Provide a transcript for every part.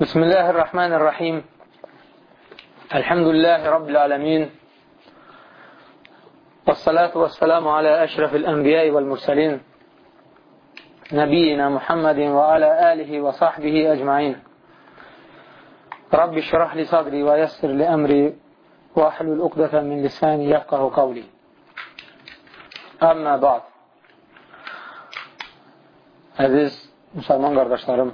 بسم الله الرحمن الرحيم. الحمد لله رب العالمين. والصلاة والسلام على أشرف الأنبياء والمرسلين. نبينا محمد وعلى آله وصحبه أجمعين. رب اشرح لي صدري ويسر لي أمري واحلل عقدة من لساني يفقه قولي. أما بعد. Əziz müsəlman qardaşlarım,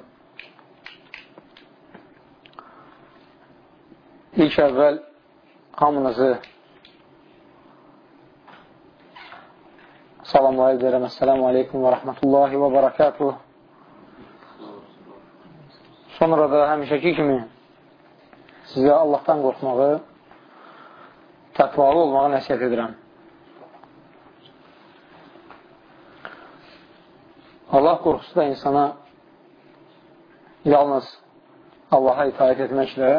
ilk əvvəl hamınızı salamlayıb deyirəm. Əssəlamu aleykum və rəhmətullahi və barakatuh. Sonra da həmişəki kimi sizə Allahdan qorxmağı, təqvalı olmağı nəsiyyət edirəm. Allah qorxusu da insana yalnız Allaha itaət etməklə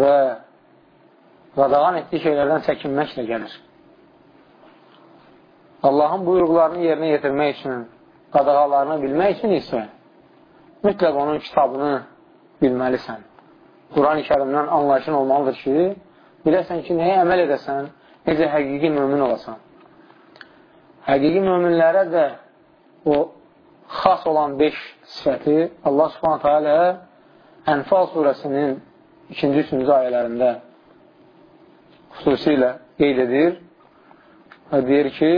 və qadağan etdiyi şeylərdən çəkinməklə gəlir. Allahın buyruqlarını yerinə yetirmək üçün, qadağalarını bilmək üçün isə mütləq onun kitabını bilməlisən. Quran-ı kərimdən anlayışın olmalıdır ki, biləsən ki, nəyə əməl edəsən, necə həqiqi mümin olasan. Həqiqi müminlərə də o xas olan 5 sifəti Allah subhanətə alə Ənfal surəsinin ikinci, üçüncü ayələrində xüsusilə qeyd edir və deyir ki,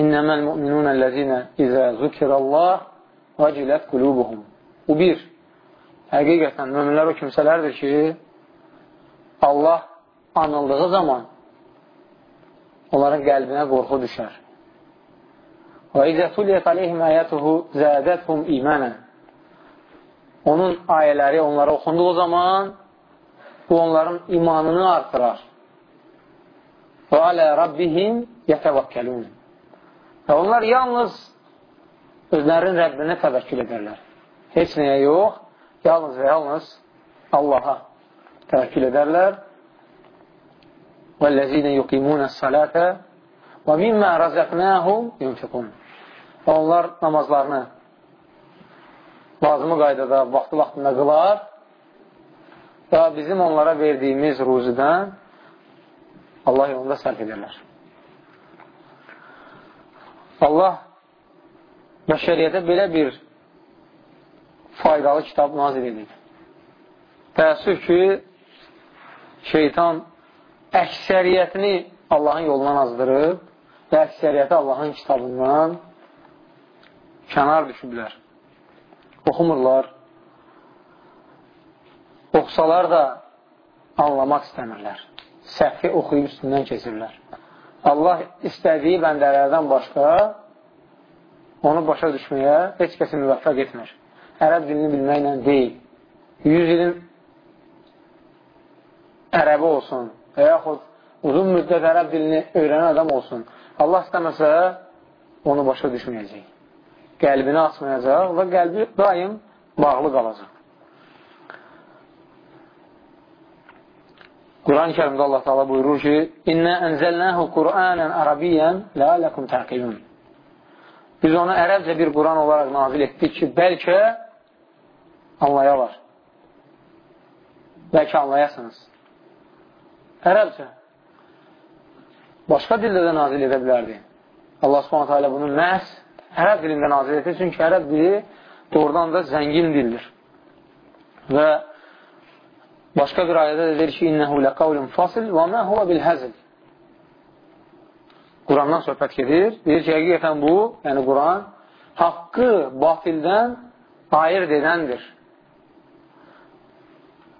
İnnəməl müminunəl-ləzinə izə zükirəllah vəcilət qulubuhum. Bu bir, həqiqətən müminlər o kimsələrdir ki, Allah anıldığı zaman onların qəlbinə qorxu düşər. Və izə tuliyyət aleyhim əyətuhu zədədhum imanə. Onun ayələri onlara oxunduğu zaman bu onların imanını artırar. Və alə rabbihim yətəvəkkəlun. Və onlar yalnız özlərinin Rəbbinə təvəkkül edərlər. Heç nəyə yox, yalnız və yalnız Allaha təvəkkül edərlər. وَالَّذ۪ينَ يُقِيمُونَ الصَّلَاةَ وَمِمَّا رَزَقْنَاهُمْ يُنْفِقُونَ Onlar namazlarını lazımı qaydada, vaxtı vaxtında qılar və bizim onlara verdiyimiz ruzidən Allah yolunda sərf edirlər. Allah bəşəriyyətə belə bir faydalı kitab nazil edir. Təəssüf ki, şeytan əksəriyyətini Allahın yolundan azdırıb və əksəriyyəti Allahın kitabından kənar düşüblər. Oxumurlar. Oxsalar da anlamaq istəmirlər. Səhvi oxuyub üstündən keçirlər. Allah istədiyi bəndələrdən başqa onu başa düşməyə heç kəsi müvəffəq etmir. Ərəb dilini bilməklə deyil. 100 ilin ərəbi olsun və yaxud uzun müddət ərəb dilini öyrənən adam olsun. Allah istəməsə onu başa düşməyəcək. Qəlbini açmayacaq və qəlbi daim bağlı qalacaq. Quran-ı kərimdə Allah Taala buyurur ki: "İnna enzelnahu Qur'anan Arabiyyan la'allakum taqilun." Biz onu ərəbcə bir Quran olaraq nazil etdik ki, bəlkə anlayalar. Bəlkə anlayasınız. Ərəbcə. Başqa dildə də nazil edə bilərdi. Allah subhanətə alə bunu məhz ərəb dilində nazil edir. Çünki ərəb dili doğrudan da zəngin dildir. Və başqa bir ayədə də deyir ki, İnnəhu ləqavlun fasil və mə huvə bil həzil. Qurandan söhbət gedir. Deyir ki, həqiqətən bu, yəni Quran, haqqı batildən ayırt edəndir.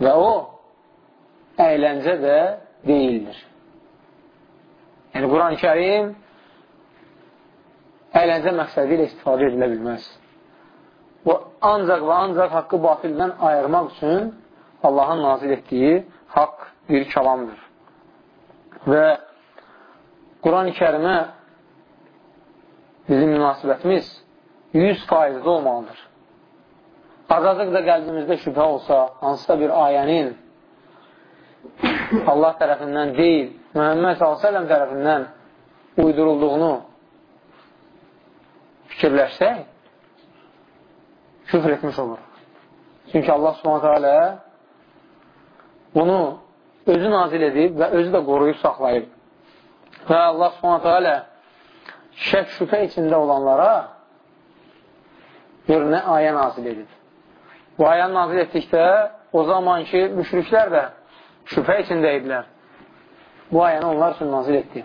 Və o, əyləncə də deyildir. Yəni, Quran-ı kərim əyləncə məqsədi ilə istifadə edilə bilməz. Bu, ancaq və ancaq haqqı batildən ayırmaq üçün Allahın nazil etdiyi haqq bir kəlamdır. Və Quran-ı kərimə bizim münasibətimiz 100% olmalıdır. Azadıq da qəlbimizdə şübhə olsa, hansısa bir ayənin Allah tərəfindən deyil, Məhəmməd s.ə.v tərəfindən uydurulduğunu fikirləşsək, küfr etmiş olur. Çünki Allah subhanətə alə bunu özü nazil edib və özü də qoruyub saxlayıb. Və Allah subhanətə alə şək şübhə içində olanlara gör nə ayə nazil edib. Bu ayə nazil etdikdə o zaman ki, müşriklər də şübhə içində idilər. Bu ayəni onlar üçün nazil etdi.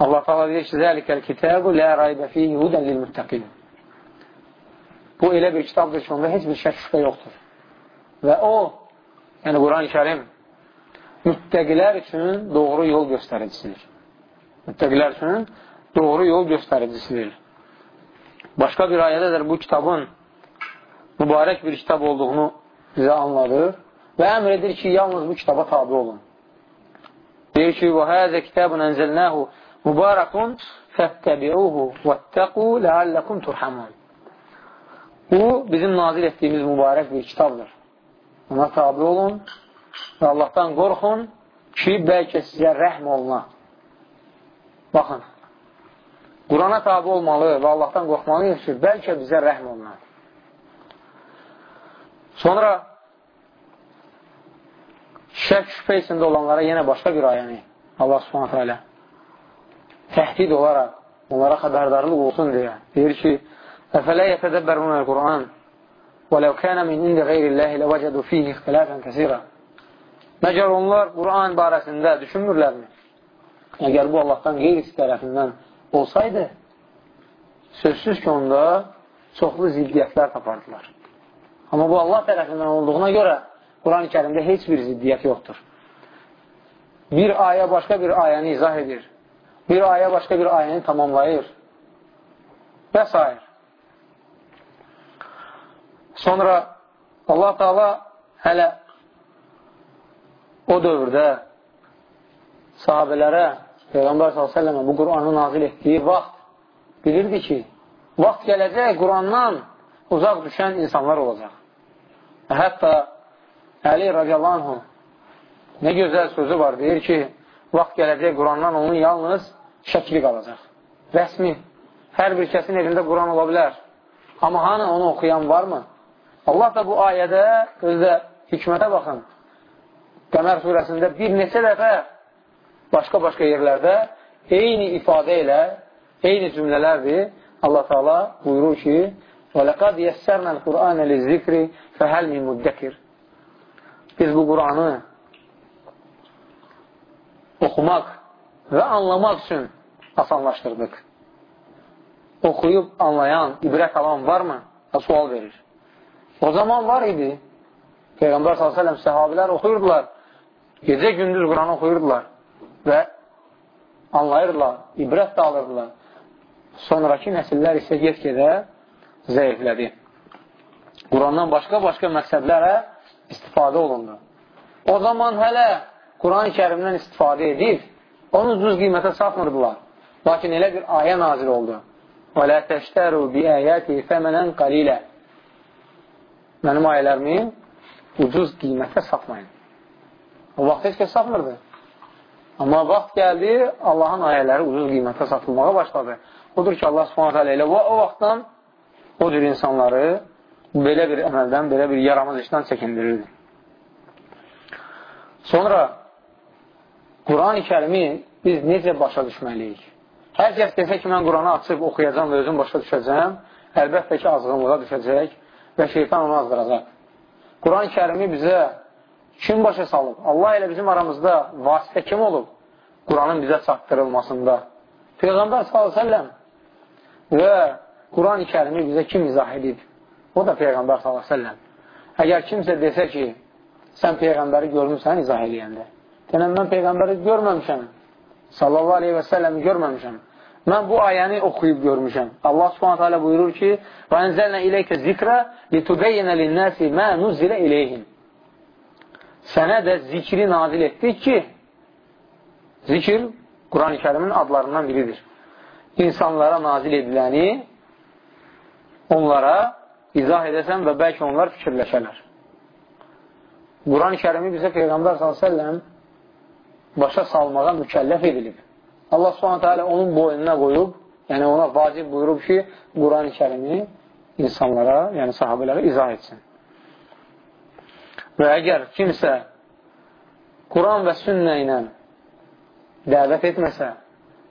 Allah təala deyir ki, "Zəlikəl kitabu la rayba fihi hudan lilmuttaqin." Bu elə bir kitabdır ki, onda heç bir şək şübhə yoxdur. Və o, yəni Quran-Kərim müttəqilər üçün doğru yol göstəricisidir. Müttəqilər üçün doğru yol göstəricisidir. Başqa bir ayədə də bu kitabın mübarək bir kitab olduğunu bizə anladır və əmr edir ki, yalnız bu kitaba tabi olun. Deyir ki, "Və hadzə kitabun enzelnahu" mübarəkun fəttəbi'uhu vəttəqu ləalləkum turhamun. Bu, bizim nazil etdiyimiz mübarək bir kitabdır. Ona tabi olun və Allahdan qorxun ki, bəlkə sizə rəhm oluna. Baxın, Qurana tabi olmalı və Allahdan qorxmalıyıq ki, bəlkə bizə rəhm oluna. Sonra şək şübhə içində olanlara yenə başqa bir ayəni Allah subhanətə alə təhdid olaraq onlara xəbərdarlıq olsun deyə deyir ki, Əfələ yətədəbbərunəl Qur'an və ləv kənə min indi qeyrilləhi ləvəcədu fihi ixtilafən kəsirə Məgər onlar Qur'an barəsində düşünmürlərmi? Əgər bu Allahdan qeyrisi tərəfindən olsaydı, sözsüz ki, onda çoxlu ziddiyyətlər tapardılar. Amma bu Allah tərəfindən olduğuna görə Quran-ı kərimdə heç bir ziddiyyət yoxdur. Bir ayə başqa bir ayəni izah edir. Bir ayə başqa bir ayəni tamamlayır. Və s. Sonra Allah Taala hələ o dövrdə sahabələrə Peyğəmbər s.ə.və bu Quranı nazil etdiyi vaxt bilirdi ki, vaxt gələcək Qurandan uzaq düşən insanlar olacaq. Hətta Əli radiyallahu nə gözəl sözü var, deyir ki, vaxt gələcək Qurandan onun yalnız şəkli qalacaq. Rəsmi. Hər bir kəsin evində Quran ola bilər. Amma hanı onu oxuyan varmı? Allah da bu ayədə özdə hikmətə baxın. Qəmər surəsində bir neçə dəfə başqa-başqa yerlərdə eyni ifadə ilə eyni cümlələrdir. Allah Taala buyurur ki: "Və laqad yessərnəl Qur'anə liz-zikri fəhəl min muddəkir." Biz bu Qur'anı oxumaq və anlamaq üçün asanlaşdırdıq. Oxuyub anlayan, ibrət alan varmı? Və sual verir. O zaman var idi. Peyğəmbər s.ə.v səhabilər oxuyurdular. Gecə gündüz Quranı oxuyurdular və anlayırdılar, ibrət də alırdılar. Sonraki nəsillər isə get-gedə zəiflədi. Qurandan başqa-başqa məqsədlərə istifadə olundu. O zaman hələ Quran-ı kərimdən istifadə edib, Onu ucuz qiymətə satmırdılar. Lakin elə bir ayə nazil oldu. Və lə təştəru bi əyəti fəmənən qalilə. Mənim ayələrimi ucuz qiymətə satmayın. O vaxt heç kəs satmırdı. Amma vaxt gəldi, Allahın ayələri ucuz qiymətə satılmağa başladı. Odur ki, Allah subhanət hələ elə o, o vaxtdan o cür insanları belə bir əməldən, belə bir yaramaz işdən çəkindirirdi. Sonra Quran-ı kərimi biz necə başa düşməliyik? Hər kəs desə ki, mən Quranı açıb oxuyacam və özüm başa düşəcəm, əlbəttə ki, azğınlığa düşəcək və şeytan onu azdıracaq. Quran-ı kərimi bizə kim başa salıb? Allah ilə bizim aramızda vasitə kim olub? Quranın bizə çatdırılmasında. Peyğəmbər s.ə.v və Quran-ı kərimi bizə kim izah edib? O da Peyğəmbər s.ə.v. Əgər kimsə desə ki, sən Peyğəmbəri görmüsən izah eləyəndə, denən mən Peyğəmbəri görməmişəm, sallallahu aleyhi və səlləmi görməmişəm. Mən bu ayəni oxuyub görmüşəm. Allah subhanətə alə buyurur ki, ənzəlnə iləykə zikrə litübeyyənə linnəsi mə nuzilə iləyhim. Sənə də zikri nazil etdik ki, zikir Quran-ı kərimin adlarından biridir. İnsanlara nazil ediləni onlara izah edəsən və bəlkə onlar fikirləşərlər. Quran-ı kərimi bizə Peyğəmbər s.ə.v başa salmağa mükəlləf edilib. Allah subhanətə alə onun boynuna qoyub Yəni, ona vacib buyurub ki, Quran-ı kərimi insanlara, yəni sahabələrə izah etsin. Və əgər kimsə Quran və sünnə ilə dəvət etməsə,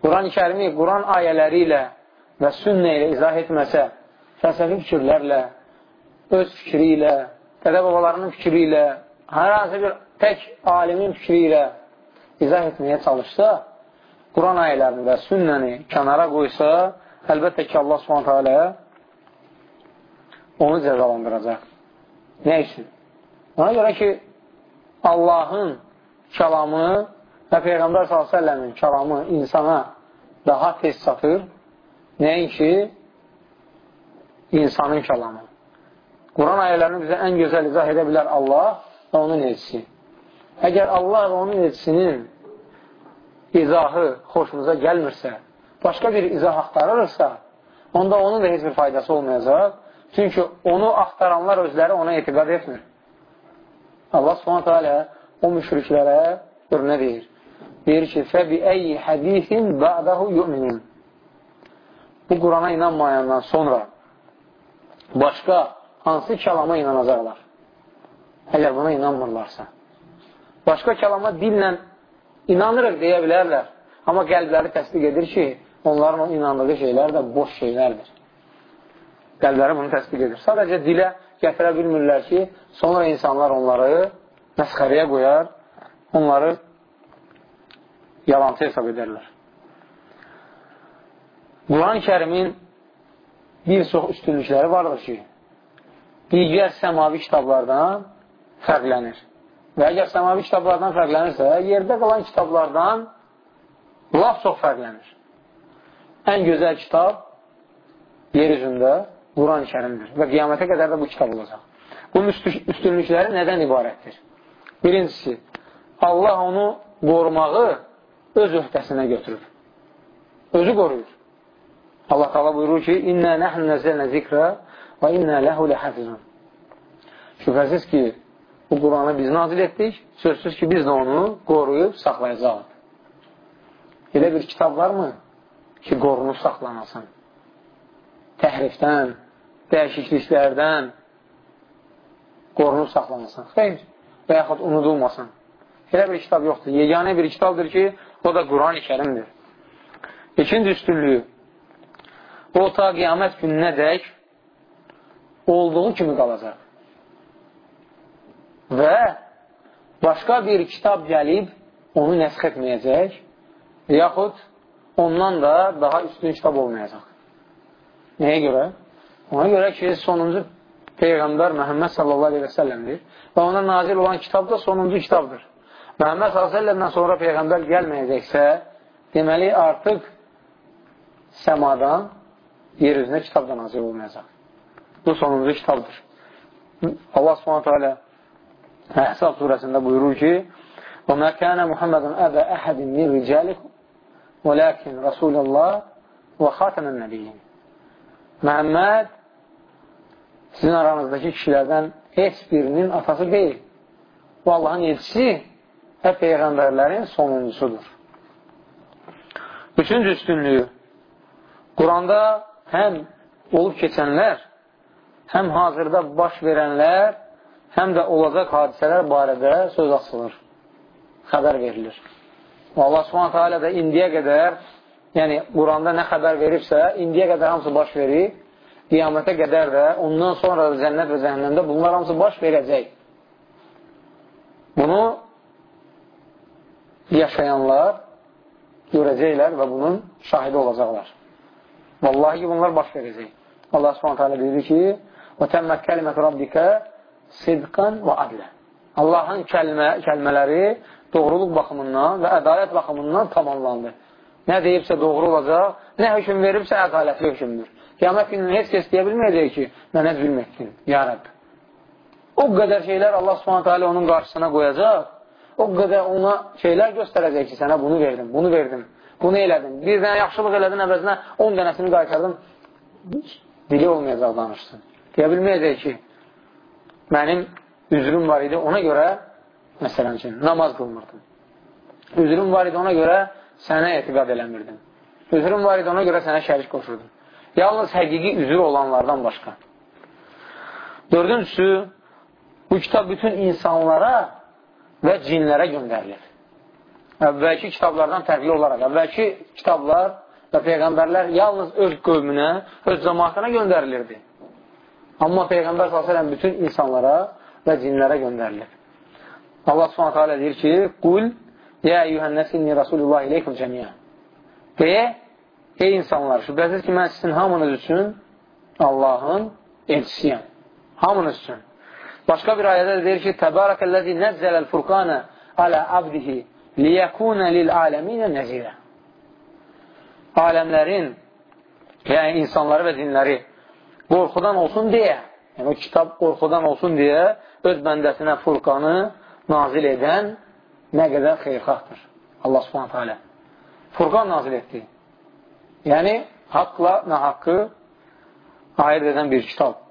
Quran-ı kərimi Quran ayələri ilə və sünnə ilə izah etməsə, fəlsəfi fikirlərlə, öz fikri ilə, dədə babalarının fikri ilə, hər hansı bir tək alimin fikri ilə izah etməyə çalışsa, Quran ayələrini və sünnəni kənara qoysa, əlbəttə ki, Allah subhanətə alə onu cəzalandıracaq. Nə üçün? Ona görə ki, Allahın kəlamı və Peyğəmbər s.ə.v-in kəlamı insana daha tez çatır, nəinki insanın kəlamı. Quran ayələrini bizə ən gözəl izah edə bilər Allah və onun elçisi. Əgər Allah və onun elçisinin izahı xoşunuza gəlmirsə, başqa bir izah axtarırsa, onda onun da heç bir faydası olmayacaq. Çünki onu axtaranlar özləri ona etiqat etmir. Allah subhanətə alə o müşriklərə görünə deyir. Deyir ki, fəbi əyi hədisin bə'dəhu yu'minin. Bu Qurana inanmayandan sonra başqa hansı kəlama inanacaqlar? Əgər buna inanmırlarsa. Başqa kəlama dillə inanırıq deyə bilərlər. Amma qəlbləri təsdiq edir ki, onların inandığı şeylər də boş şeylərdir. Qəlbləri bunu təsdiq edir. Sadəcə dilə gətirə bilmirlər ki, sonra insanlar onları məsxəriyə qoyar, onları yalancı hesab edərlər. Quran-ı kərimin bir çox üstünlükləri vardır ki, digər səmavi kitablardan fərqlənir. Və əgər səmavi kitablardan fərqlənirsə, yerdə qalan kitablardan laf çox fərqlənir. Ən gözəl kitab yer üzündə Quran-ı kərimdir və qiyamətə qədər də bu kitab olacaq. Bunun üstünlükləri nədən ibarətdir? Birincisi, Allah onu qorumağı öz öhdəsinə götürür. Özü qoruyur. Allah qala buyurur ki, İnnə nəhn nəzəlnə zikrə və innə ləhu ləhəfizun. Şübhəsiz ki, Bu Quranı biz nazil etdik. Sözsüz ki, biz də onu qoruyub saxlayacaq. Elə bir kitab varmı ki, qorunub saxlanasın? Təhrifdən, dəyişikliklərdən qorunub saxlanasın. Xeyr, və yaxud unudulmasın. Elə bir kitab yoxdur. Yeganə bir kitabdır ki, o da Quran-ı kərimdir. İkinci üstünlüyü, o ta qiyamət gününə dək olduğu kimi qalacaq və başqa bir kitab gəlib onu nəsx etməyəcək, yaxud ondan da daha üstün kitab olmayacaq. Nəyə görə? Ona görə ki, sonuncu Peyğəmbər Məhəmməd sallallahu aleyhi və səlləmdir və ona nazil olan kitab da sonuncu kitabdır. Məhəmməd sallallahu aleyhi və səlləmdən sonra Peyğəmbər gəlməyəcəksə, deməli artıq səmadan yer üzünə kitab da nazil olmayacaq. Bu sonuncu kitabdır. Allah subhanətə alə Əhsab surəsində buyurur ki, وَمَا كَانَ مُحَمَّدٌ أَبَا أَحَدٍ مِنْ رِجَالِكُمْ وَلَكِنْ رَسُولَ اللّٰهِ وَخَاتَمَ النَّبِيِّينَ Məhəmməd sizin aranızdakı kişilərdən heç birinin atası deyil. Bu Allahın elçisi və Peyğəmbərlərin sonuncusudur. Üçüncü üstünlüyü Quranda həm olub keçənlər, həm hazırda baş verənlər həm də olacaq hadisələr barədə söz açılır, xəbər verilir. Allah subhanətə alə də indiyə qədər, yəni Quranda nə xəbər veribsə, indiyə qədər hamısı baş verib, qiyamətə qədər də, ondan sonra da cənnət və cəhənnəmdə bunlar hamısı baş verəcək. Bunu yaşayanlar görəcəklər və bunun şahidi olacaqlar. Vallahi ki, bunlar baş verəcək. Allah subhanətə alə deyir ki, وَتَمَّتْ كَلِمَةُ رَبِّكَ sidqan və adlə. Allahın kəlmə, kəlmələri doğruluq baxımından və ədalət baxımından tamamlandı. Nə deyibsə doğru olacaq, nə hökum veribsə ədalətli hökumdur. Qiyamət gününü heç kəs deyə bilməyəcək ki, mənə zülm etdin, ya Rəbb. O qədər şeylər Allah subhanətə alə onun qarşısına qoyacaq, o qədər ona şeylər göstərəcək ki, sənə bunu verdim, bunu verdim, bunu elədim. Bir dənə yaxşılıq elədin əvəzinə 10 dənəsini qaytardım, dili olmayacaq danışsın. Deyə bilməyəcək ki, mənim üzrüm var idi, ona görə, məsələn üçün, namaz qılmırdım. Üzrüm var idi, ona görə sənə etiqad eləmirdim. Üzrün var idi, ona görə sənə şərik qoşurdum. Yalnız həqiqi üzür olanlardan başqa. Dördüncüsü, bu kitab bütün insanlara və cinlərə göndərilir. Əvvəlki kitablardan fərqli olaraq, əvvəlki kitablar və Peyğəmbərlər yalnız öz qövmünə, öz cəmaatına göndərilirdi. Amma Peyğəmbər s.ə.v bütün insanlara və cinlərə göndərilir. Allah s.ə.v deyir ki, Qul, yə eyyuhənnəs inni Rasulullah iləykum cəmiyə. Deyə, ey insanlar, şübhəsiz ki, mən sizin hamınız üçün Allahın elçisiyəm. Hamınız üçün. Başqa bir ayədə də deyir ki, Təbarəkəlləzi nəzzələl furqanə alə abdihi liyəkunə lil aləminə nəzirə. Aləmlərin, yəni insanları və dinləri qorxudan olsun deyə, yəni o kitab qorxudan olsun deyə öz bəndəsinə furqanı nazil edən nə qədər xeyrxahtır. Allah subhanətə alə. Furqan nazil etdi. Yəni, haqla nahaqqı ayırt edən bir kitab.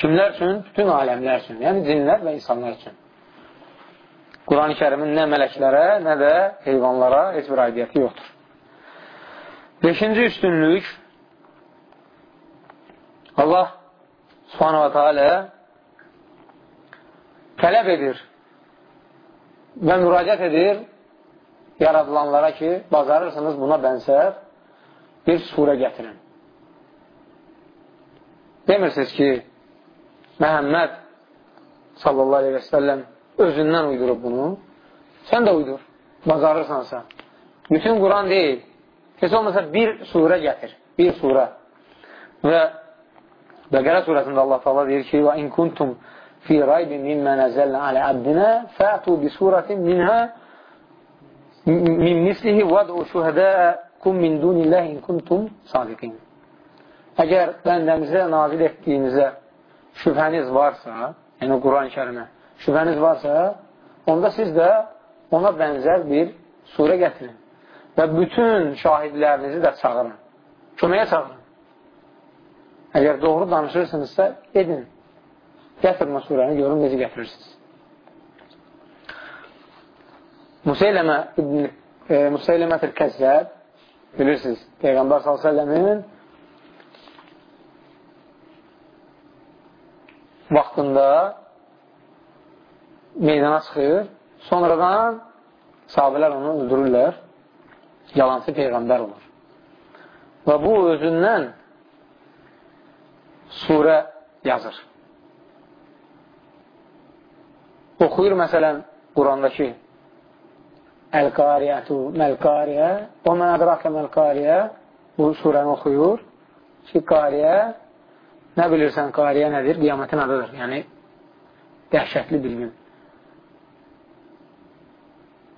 Kimlər üçün? Bütün aləmlər üçün. Yəni, cinlər və insanlar üçün. Quran-ı kərimin nə mələklərə, nə də heyvanlara heç bir aidiyyəti yoxdur. Beşinci üstünlük Allah subhanahu wa ta'ala tələb edir və müraciət edir yaradılanlara ki, bacarırsınız buna bənzər bir surə gətirin. Demirsiniz ki, Məhəmməd sallallahu aleyhi və səlləm özündən uydurub bunu. Sən də uydur, bacarırsansa. Bütün Quran deyil. Heç olmasa bir surə gətir. Bir surə. Və Bəqərə surəsində Allah Taala deyir ki: "Və in kuntum fi raybin mimma nazalna ala abdina fa'tu bi suratin minha min mislihi wad'u shuhada'akum min dunillahi in kuntum sadiqin." Əgər bəndəmizə nazil etdiyimizə şübhəniz varsa, yəni Quran-ı kərimə şübhəniz varsa, onda siz də ona bənzər bir surə gətirin və bütün şahidlərinizi də çağırın. Köməyə çağırın. Əgər doğru danışırsınızsa, edin. Gətirin o surəni, görün necə gətirirsiniz. Museyləmə ibn e, Museyləmətül Kəzzəb bilirsiniz, Peyğəmbər s.ə.v-in vaxtında meydana çıxır, sonradan sahabələr onu öldürürlər, yalancı Peyğəmbər olur. Və bu özündən surə yazır. Oxuyur məsələn Qurandakı Əl-Qariyyətu, Məl-Qariyə və mən ədrakə Məl-Qariyə bu surəni oxuyur ki, Qariyə nə bilirsən Qariyə nədir? Qiyamətin adıdır. Yəni, dəhşətli bir gün.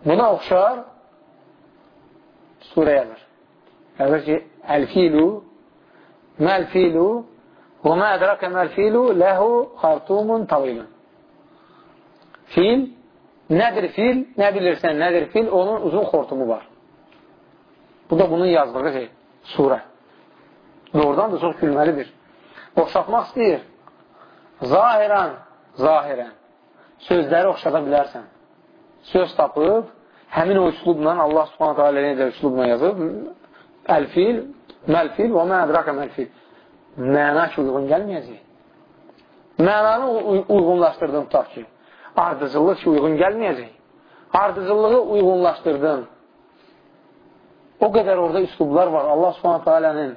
Buna oxşar surə yazır. Yazır ki, Əl-filu Məl-filu və mə ədrakə məl-filu ləhu xartumun tavilun. Fil nədir fil? Nə bilirsən nədir fil? Onun uzun xortumu var. Bu da bunun yazdığı şey, surə. Doğrudan da çox gülməlidir. Oxşatmaq istəyir. Zahirən, zahirən sözləri oxşada bilərsən. Söz tapıb, həmin o üslubla Allah subhanətə alə necə üslubla yazıb, əl-fil, məl-fil və mə ədrakə məl-fil. Məna ki, uyğun gəlməyəcək. Mənanı uyğunlaşdırdın tutaq ki, ardıcıllıq ki, uyğun gəlməyəcək. Ardıcıllığı uyğunlaşdırdın. O qədər orada üslublar var. Allah subhanətə alənin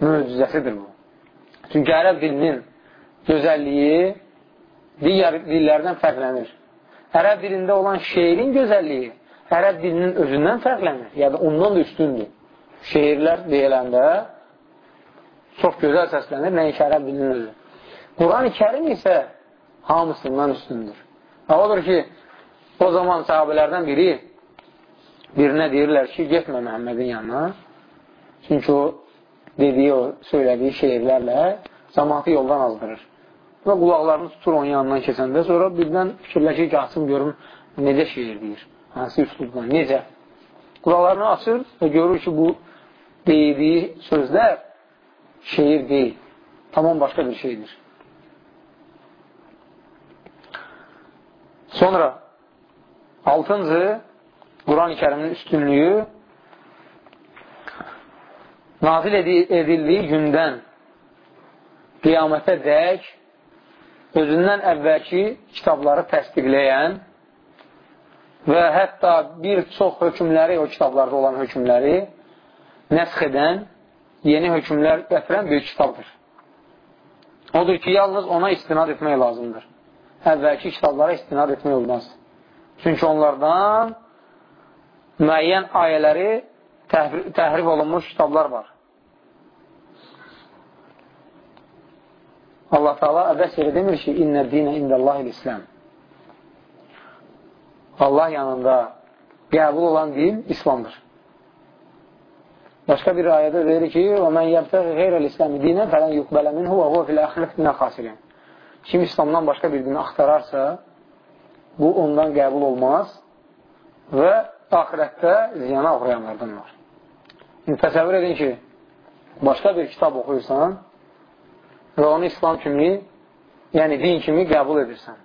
möcüzəsidir bu. Çünki ərəb dilinin gözəlliyi digər dillərdən fərqlənir. Ərəb dilində olan şeirin gözəlliyi ərəb dilinin özündən fərqlənir. Yəni, ondan da üstündür. Şeirlər deyiləndə çox gözəl səslənir, nəinki ərəb dilinin özü. Quran-ı kərim isə hamısından üstündür. Və odur ki, o zaman sahabələrdən biri birinə deyirlər ki, getmə Məhəmmədin yanına. Çünki o dediyi, o söylədiyi şeirlərlə cəmatı yoldan azdırır. Və qulaqlarını tutur onun yanından keçəndə, sonra birdən fikirləşir ki, açım görüm necə şeir deyir, hansı üslubdan, necə. Qulaqlarını açır və görür ki, bu deyildiyi sözlər şeir deyil, tamam başqa bir şeydir. Sonra altıncı Quran-ı kərimin üstünlüyü nazil edildiyi gündən qiyamətə dək özündən əvvəlki kitabları təsdiqləyən və hətta bir çox hökmləri, o kitablarda olan hökmləri nəsx edən, yeni hökmlər gətirən böyük kitabdır. Odur ki, yalnız ona istinad etmək lazımdır. Əvvəlki kitablara istinad etmək olmaz. Çünki onlardan müəyyən ayələri təhrif olunmuş kitablar var. Allah Teala əbəs yeri demir ki, İnnə dinə indəllahil İslam. Allah yanında qəbul olan din İslamdır. Başqa bir ayədə deyir ki, "Və men yebtəği qeyrəl-İslam dinən falan yuqbalə minhu və huve fil-axirəti minəl xasirin." Kim İslamdan başqa bir din axtararsa, bu ondan qəbul olmaz və axirətdə ziyana uğrayanlardan var. İndi təsəvvür edin ki, başqa bir kitab oxuyursan və onu İslam kimi, yəni din kimi qəbul edirsən.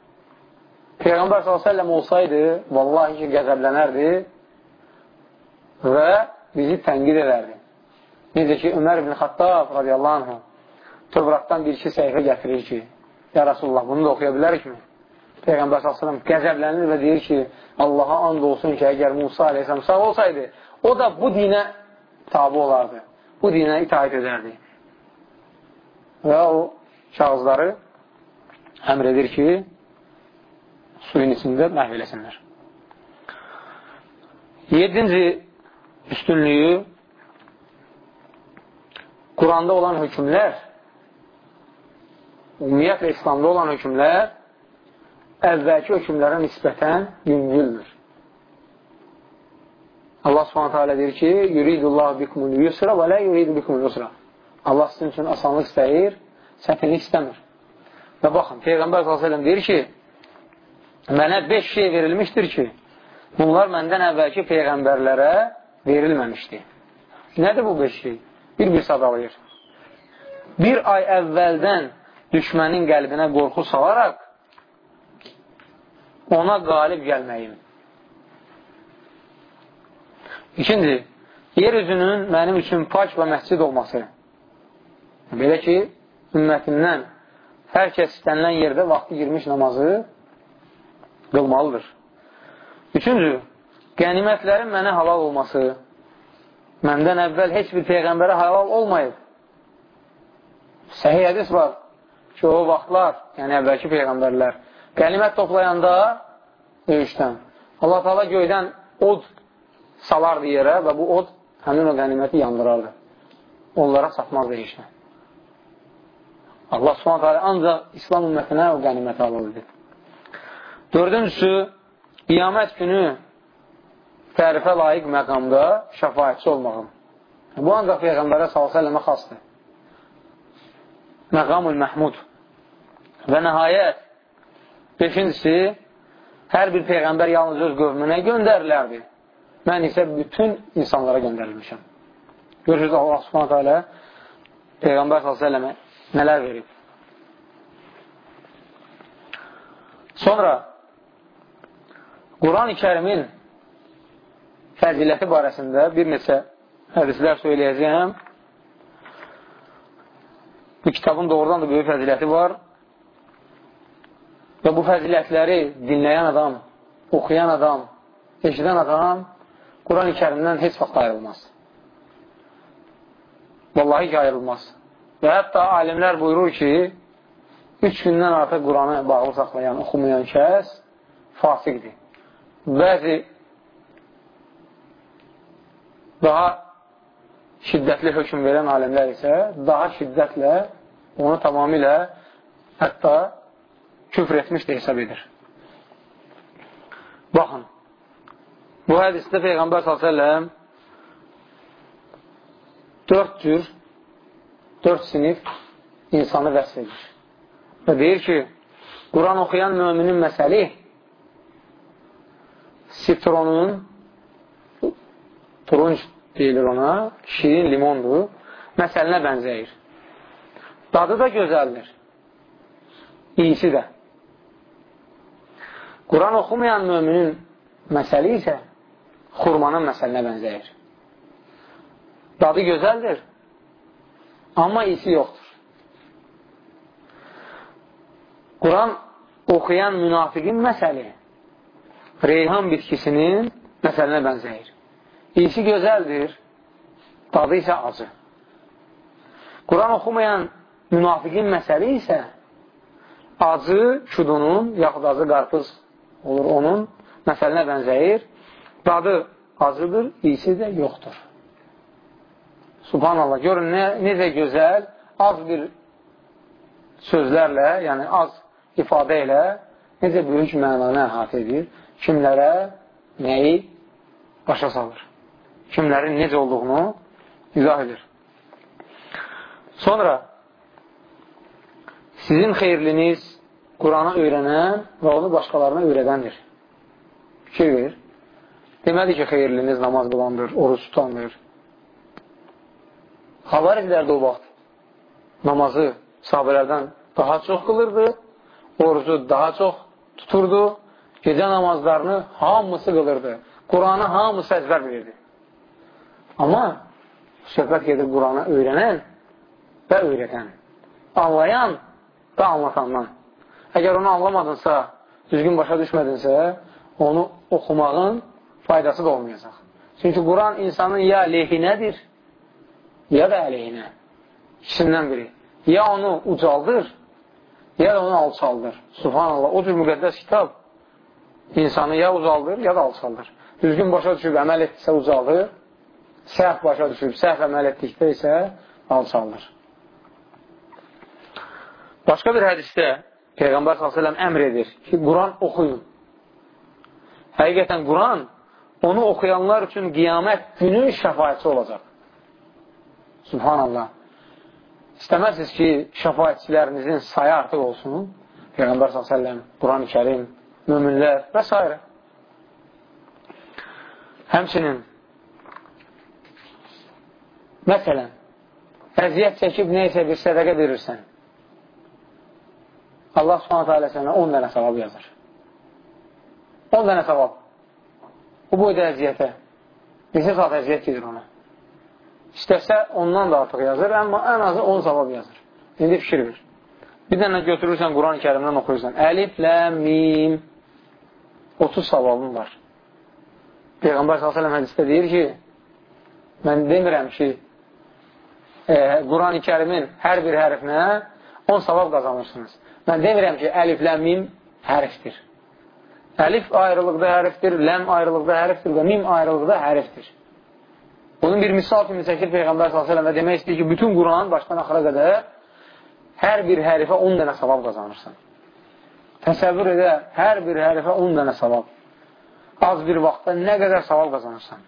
Peyğəmbər s.ə.v olsaydı, vallahi ki, qəzəblənərdi və bizi tənqid edərdi. Necə ki, Ömər ibn Xattab radiyallahu anh Tövratdan bir-iki səhifə gətirir ki, Ya Rasulullah, bunu da oxuya bilərikmi? Peyğəmbər s.ə.v qəzəblənir və deyir ki, Allaha and olsun ki, əgər Musa aleyhisselam sağ olsaydı, o da bu dinə tabi olardı. Bu dinə itaət edərdi. Və o kağızları əmr edir ki, suyun içində məhv eləsinlər. Yedinci üstünlüyü Quranda olan hökmlər ümumiyyətlə İslamda olan hökmlər əvvəlki hökmlərə nisbətən yüngüldür. Allah subhanətə alə deyir ki, yuridullah bikumul yusra və lə yuridu bikumul yusra. Allah sizin üçün asanlıq istəyir, çətinlik istəmir. Və baxın, Peyğəmbər s.ə.v deyir ki, mənə beş şey verilmişdir ki, bunlar məndən əvvəlki Peyğəmbərlərə verilməmişdi. Nədir bu beş şey? Bir-bir sadalayır. Bir ay əvvəldən düşmənin qəlbinə qorxu salaraq ona qalib gəlməyim. İkinci, yer üzünün mənim üçün pak və məscid olması. Belə ki, ümmətimdən hər kəs istənilən yerdə vaxtı girmiş namazı qılmalıdır. Üçüncü, qənimətlərin mənə halal olması. Məndən əvvəl heç bir Peyğəmbərə halal olmayıb. Səhih hədis var ki, o vaxtlar, yəni əvvəlki Peyğəmbərlər, qənimət toplayanda döyüşdən, Allah Taala göydən od salardı yerə və bu od həmin o qəniməti yandırardı. Onlara satmazdı işlə. Allah subhanət hələ ancaq İslam ümmətinə o qəniməti alırdı. Dördüncüsü, qiyamət günü tərifə layiq məqamda şəfayətçi olmağım. Bu ancaq Peyğəmbərə s.ə.və xasdır. Məqamul Məhmud. Və nəhayət, beşincisi, hər bir Peyğəmbər yalnız öz qövmünə göndərilərdi. Mən isə bütün insanlara göndərilmişəm. Görürsünüz, Allah subhanətə alə Peyğəmbər s.ə.və nələr verib. Sonra Quran-ı kərimin fəziləti barəsində bir neçə hədislər söyləyəcəyəm. Bu kitabın doğrudan da böyük fəziləti var. Və bu fəzilətləri dinləyən adam, oxuyan adam, eşidən adam Quran-ı kərimdən heç vaxt ayrılmaz. Vallahi ki, ayrılmaz. Və hətta alimlər buyurur ki, üç gündən artıq Quranı bağlı saxlayan, oxumayan kəs fasiqdir. Bəzi daha şiddətli hökm verən alimlər isə daha şiddətlə onu tamamilə hətta küfr etmiş də hesab edir. Baxın, bu hədisdə Peyğəmbər s.ə.v dörd cür, dörd sinif insanı vəsf edir. Və deyir ki, Quran oxuyan müminin məsəli sitronun turunc deyilir ona, şirin limondur, məsəlinə bənzəyir. Dadı da gözəldir. İyisi də. Quran oxumayan müminin məsəli isə xurmanın məsəlinə bənzəyir. Dadı gözəldir, amma iyisi yoxdur. Quran oxuyan münafiqin məsəli reyhan bitkisinin məsəlinə bənzəyir. İyisi gözəldir, dadı isə acı. Quran oxumayan münafiqin məsəli isə acı şudunun, yaxud acı qarpız olur onun məsəlinə bənzəyir. Dadı acıdır, iyisi də yoxdur. Subhanallah, görün nə, necə gözəl, az bir sözlərlə, yəni az ifadə ilə necə böyük mənanı əhatə edir, kimlərə nəyi başa salır, kimlərin necə olduğunu izah edir. Sonra sizin xeyirliniz Quranı öyrənən və onu başqalarına öyrədəndir. Fikir verir. Demədi ki, xeyirliniz namaz qılandır, oruç tutandır. Xavariclər də o vaxt namazı sahabələrdən daha çox qılırdı, orucu daha çox tuturdu, gecə namazlarını hamısı qılırdı. Quranı hamısı əzbər bilirdi. Amma söhbət gedir Quranı öyrənən və öyrədən, anlayan və anlatandan. Əgər onu anlamadınsa, düzgün başa düşmədinsə, onu oxumağın faydası da olmayacaq. Çünki Quran insanın ya lehinədir, ya da əleyhinə. İkisindən biri. Ya onu ucaldır, ya da onu alçaldır. Subhanallah, o cür müqəddəs kitab insanı ya ucaldır, ya da alçaldır. Düzgün başa düşüb əməl etdirsə ucaldır, səhv başa düşüb, səhv əməl etdikdə isə alçaldır. Başqa bir hədisdə Peyğəmbər s.ə.v əmr edir ki, Quran oxuyun. Həqiqətən Quran onu oxuyanlar üçün qiyamət günü şəfayətçi olacaq. Subhanallah. İstəməzsiniz ki, şəfayətçilərinizin sayı artıq olsun. Peyğəmbər s.ə.v, Quran-ı kərim, müminlər və s. Həmçinin məsələn, əziyyət çəkib neysə bir sədəqə verirsən, Allah subhanətə alə sənə 10 dənə savab yazır. 10 dənə savab. Bu boyda əziyyətə. Neçə saat əziyyət gedir ona. İstəsə ondan da artıq yazır, amma ən azı 10 savab yazır. İndi fikir ver. Bir dənə götürürsən Quran-ı kərimdən oxuyursan. Əlif, ləm, mim 30 savabın var. Peyğəmbər s.ə.v hədisdə deyir ki, mən demirəm ki, e, Quran-ı kərimin hər bir hərfinə 10 savab qazanırsınız. Mən demirəm ki, əlif, ləm, mim hərfdir. Əlif ayrılıqda hərfdir, ləm ayrılıqda hərfdir və mim ayrılıqda hərfdir. Bunun bir misal kimi çəkir Peyğəmbər s.ə.v və demək istəyir ki, bütün Quran başdan axıra qədər hər bir hərifə 10 dənə savab qazanırsan. Təsəvvür edə, hər bir hərifə 10 dənə savab. Az bir vaxtda nə qədər savab qazanırsan.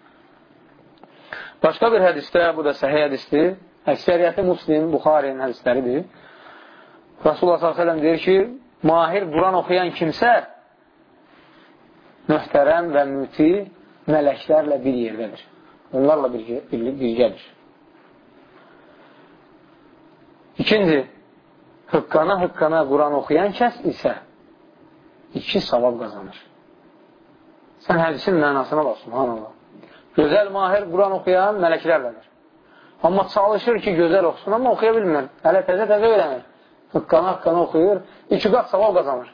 Başqa bir hədisdə, bu da səhiyyə hədisdir, əksəriyyəti Muslim, Buxarinin hədisləridir. Rasulullah s.ə.v deyir ki, mahir Quran oxuyan kimsə möhtərəm və müti mələklərlə bir yerdədir onlarla birgə, birgədir. İkinci, hıqqana-hıqqana Quran oxuyan kəs isə iki savab qazanır. Sən hədisin mənasına bax, subhanallah. Gözəl, mahir Quran oxuyan mələklərlədir. Amma çalışır ki, gözəl oxusun, amma oxuya bilmir. Hələ təzə-təzə öyrənir. Hıqqana-hıqqana oxuyur, iki qat savab qazanır.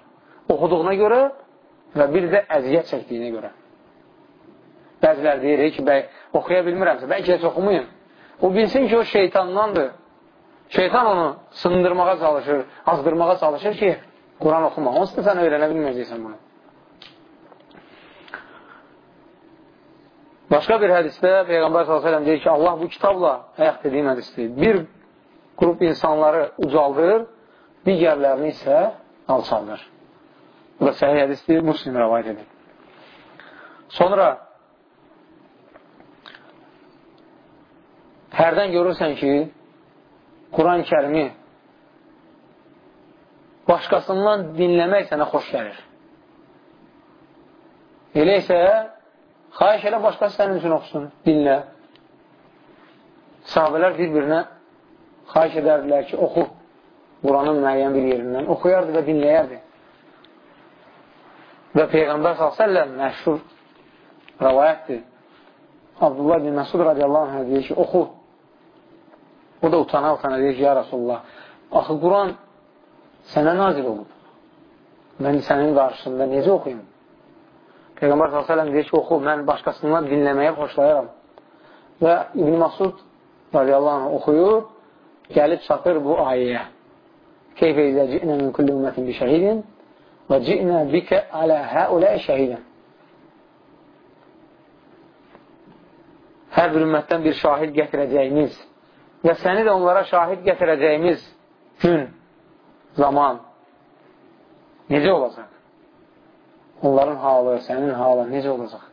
Oxuduğuna görə və bir də əziyyət çəkdiyinə görə. Bəzilər deyir ki, bəy, oxuya bilmirəmsə, bəlkə heç oxumayın. O bilsin ki, o şeytandandır. Şeytan onu sındırmağa çalışır, azdırmağa çalışır ki, Quran oxuma. Onsuz da sən öyrənə bilməyəcəksən bunu. Başqa bir hədisdə Peyğəmbər s.ə.v deyir ki, Allah bu kitabla, həyat dediyim hədisdir, bir qrup insanları ucaldır, digərlərini isə alçaldır. Bu da səhih hədisdir, muslim rəvayət edir. Sonra hərdən görürsən ki, Quran-ı kərimi başqasından dinləmək sənə xoş gəlir. Elə isə, xayiş elə başqası sənin üçün oxusun, dinlə. Sahabələr bir-birinə xayiş edərdilər ki, oxu Quranın müəyyən bir yerindən, oxuyardı və dinləyərdi. Və Peyğəmbər s.ə.v məşhur rəvayətdir. Abdullah bin Məsud radiyallahu anh deyir ki, oxu O da utana-utana deyir ki, ya Rasulullah, axı Quran sənə nazil olub. Mən sənin qarşısında necə oxuyum? Peyğəmbər s.ə.v deyir ki, oxu, mən başqasından dinləməyə xoşlayaram. Və İbn Masud radiyallahu anh oxuyur, gəlib çatır bu ayəyə. Keyfə izə ci'nə min kulli ümmətin bi şəhidin və ci'nə bikə alə həulə şəhidin. Hər bir ümmətdən bir şahid gətirəcəyimiz və səni də onlara şahid gətirəcəyimiz gün, zaman necə olacaq? Onların halı, sənin halın necə olacaq?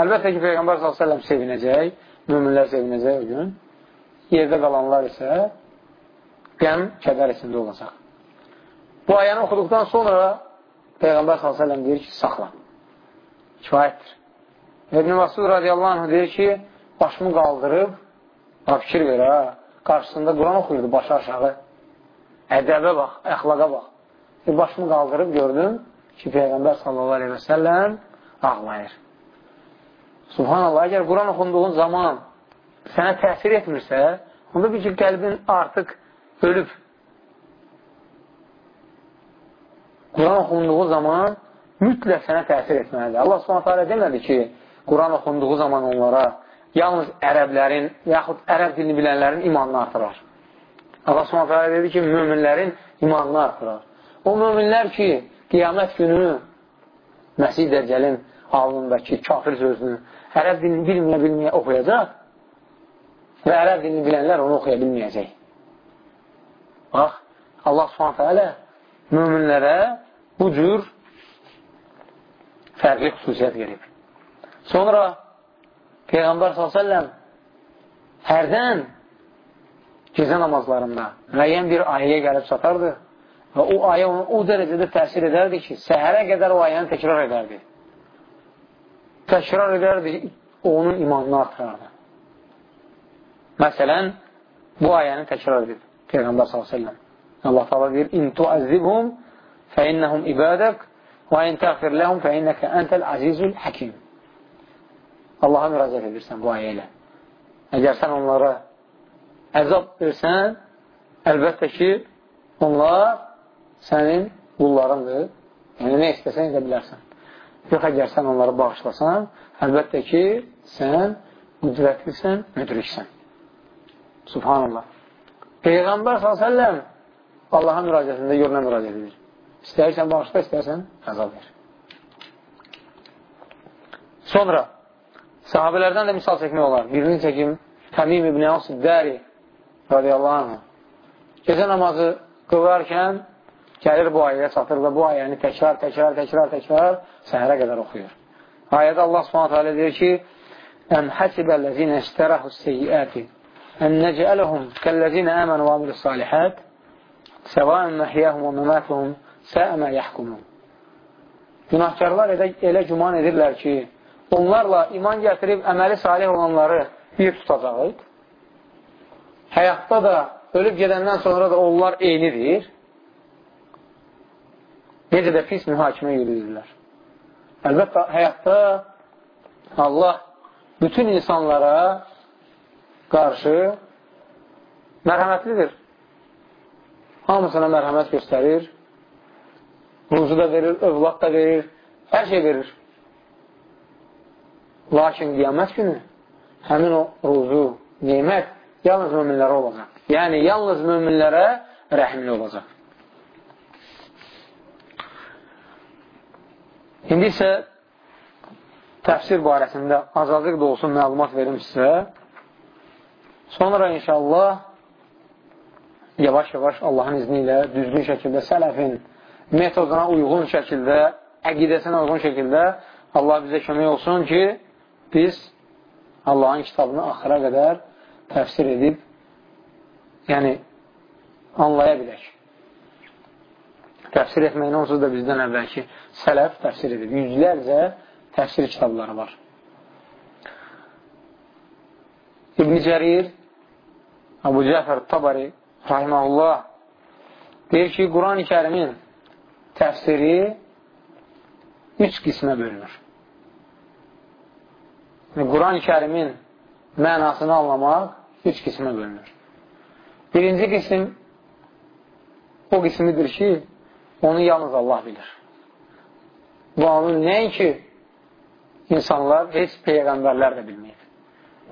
Əlbəttə ki, Peyğəmbər s.ə.v sevinəcək, müminlər sevinəcək o gün. Yerdə qalanlar isə qəm, kədər içində olacaq. Bu ayəni oxuduqdan sonra Peyğəmbər s.ə.v deyir ki, saxla. Kifayətdir. İbn-i Masud radiyallahu anh deyir ki, başımı qaldırıb, fikir ver, ha, qarşısında Quran oxuyurdu başı aşağı. Ədəbə bax, əxlaqa bax. Bir başımı qaldırıb gördüm ki, Peyğəmbər sallallahu aleyhi və səlləm ağlayır. Subhanallah, əgər Quran oxunduğun zaman sənə təsir etmirsə, onda bir ki, qəlbin artıq ölüb. Quran oxunduğu zaman mütləq sənə təsir etməlidir. Allah subhanətə alə demədi ki, Quran oxunduğu zaman onlara yalnız ərəblərin, yaxud ərəb dilini bilənlərin imanını artırar. Allah subhanətə alə dedi ki, müminlərin imanını artırar. O müminlər ki, qiyamət günü Məsih Dəccəlin alnındakı kafir sözünü ərəb dilini bilməyə-bilməyə oxuyacaq və ərəb dilini bilənlər onu oxuya bilməyəcək. Bax, Allah subhanətə alə müminlərə bu cür fərqli xüsusiyyət verib. Sonra Peyğəmbər s.ə.v hərdən gecə namazlarında müəyyən bir ayəyə gəlib çatardı və o ayə onu o dərəcədə təsir edərdi ki, səhərə qədər o ayəni təkrar edərdi. Təkrar edərdi, onun imanını artırardı. Məsələn, bu ayəni təkrar edib Peyğəmbər s.ə.v. Allah taala deyir, "İn tu'azzibhum fe innahum ibadek və in təğfir ləhum fe innəkə entəl azizul hakim." Allaha müraciət edirsən bu ayə ilə. Əgər sən onlara əzab versən, əlbəttə ki, onlar sənin qullarındır. Yəni, nə istəsən edə bilərsən. Yox, əgər sən onları bağışlasan, əlbəttə ki, sən müdrətlisən, müdriksən. Subhanallah. Peyğəmbər s.ə.v Allaha müraciətində görünə müraciət edir. İstəyirsən bağışla, istəyirsən əzab ver. Sonra sahabələrdən də misal çəkmək olar. Birini çəkim Təmim ibn Yasir Dəri radiyallahu anh. Gecə namazı qılarkən gəlir bu ayəyə çatır və bu ayəni təkrar, təkrar, təkrar, təkrar səhərə qədər oxuyur. Ayədə Allah hələ deyir ki, Əm həsibəl-ləzinə istərəhus seyyiəti ən necələhum kəlləzinə əmənu və amilu salihət səvaən məhiyyəhum və məmətəhum səəmə yəhkumun. Günahkarlar elə, elə güman edirlər ki, onlarla iman gətirib əməli salih olanları bir tutacaq. Həyatda da, ölüb gedəndən sonra da onlar eynidir. Necə də pis mühakimə yürüdürlər. Əlbəttə, həyatda Allah bütün insanlara qarşı mərhəmətlidir. Hamısına mərhəmət göstərir, ruzu da verir, övlad da verir, hər şey verir. Lakin qiyamət günü həmin o ruzu, neymət yalnız möminlərə olacaq. Yəni, yalnız möminlərə rəhimli olacaq. İndi isə təfsir barəsində azadlıq da olsun məlumat verim sizə. Sonra inşallah yavaş-yavaş Allahın izni ilə düzgün şəkildə sələfin metoduna uyğun şəkildə, əqidəsinə uyğun şəkildə Allah bizə kömək olsun ki, biz Allahın kitabını axıra qədər təfsir edib, yəni anlaya bilək. Təfsir etməyini onsuz da bizdən əvvəlki sələf təfsir edib. Yüzlərcə təfsir kitabları var. İbn-i Cərir, Abu Cəfər Tabari, rahiməhullah, deyir ki, Quran-ı kərimin təfsiri üç qismə bölünür. Quran-ı kərimin mənasını anlamaq üç qismə bölünür. Birinci qism o qismidir ki, onu yalnız Allah bilir. Bu anın nəinki insanlar heç peyğəmbərlər də bilməyib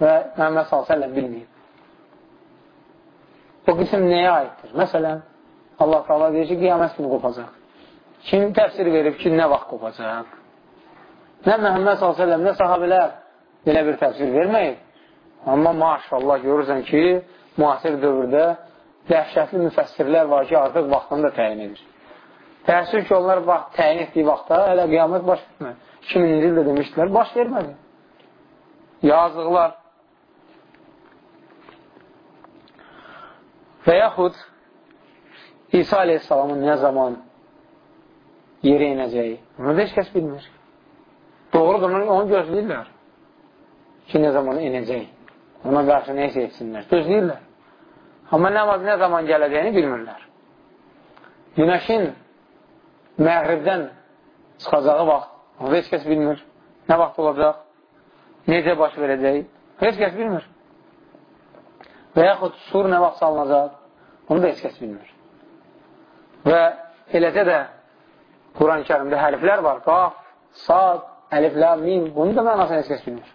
və Məhəmməd s.ə.v bilməyib. O qism nəyə aiddir? Məsələn, Allah Taala deyir ki, qiyamət günü qopacaq. Kim təfsir verib ki, nə vaxt qopacaq? Nə Məhəmməd s.ə.v, nə sahabələr belə bir təfsir verməyib. Amma maşallah görürsən ki, müasir dövrdə dəhşətli müfəssirlər var ki, artıq vaxtını da təyin edir. Təəssüf ki, onlar vaxt, təyin etdiyi vaxtda hələ qiyamət baş vermədi. 2000-ci ildə demişdilər, baş vermədi. Yazıqlar. Və yaxud İsa aleyhissalamın nə zaman yerə inəcəyi. Bunu da heç kəs bilmir. Doğrudur, onu gözləyirlər ki, nə zaman inəcək. Ona qarşı neysə etsinlər. Gözləyirlər. Amma nə, nə zaman gələcəyini bilmirlər. Günəşin məğribdən çıxacağı vaxt, heç kəs bilmir. Nə vaxt olacaq, necə baş verəcək, heç kəs bilmir. Və yaxud sur nə vaxt salınacaq, onu da heç kəs bilmir. Və eləcə də Quran-ı kərimdə hərflər var. Qaf, sad, əliflə, min. Bunun da mənasını heç kəs bilmir.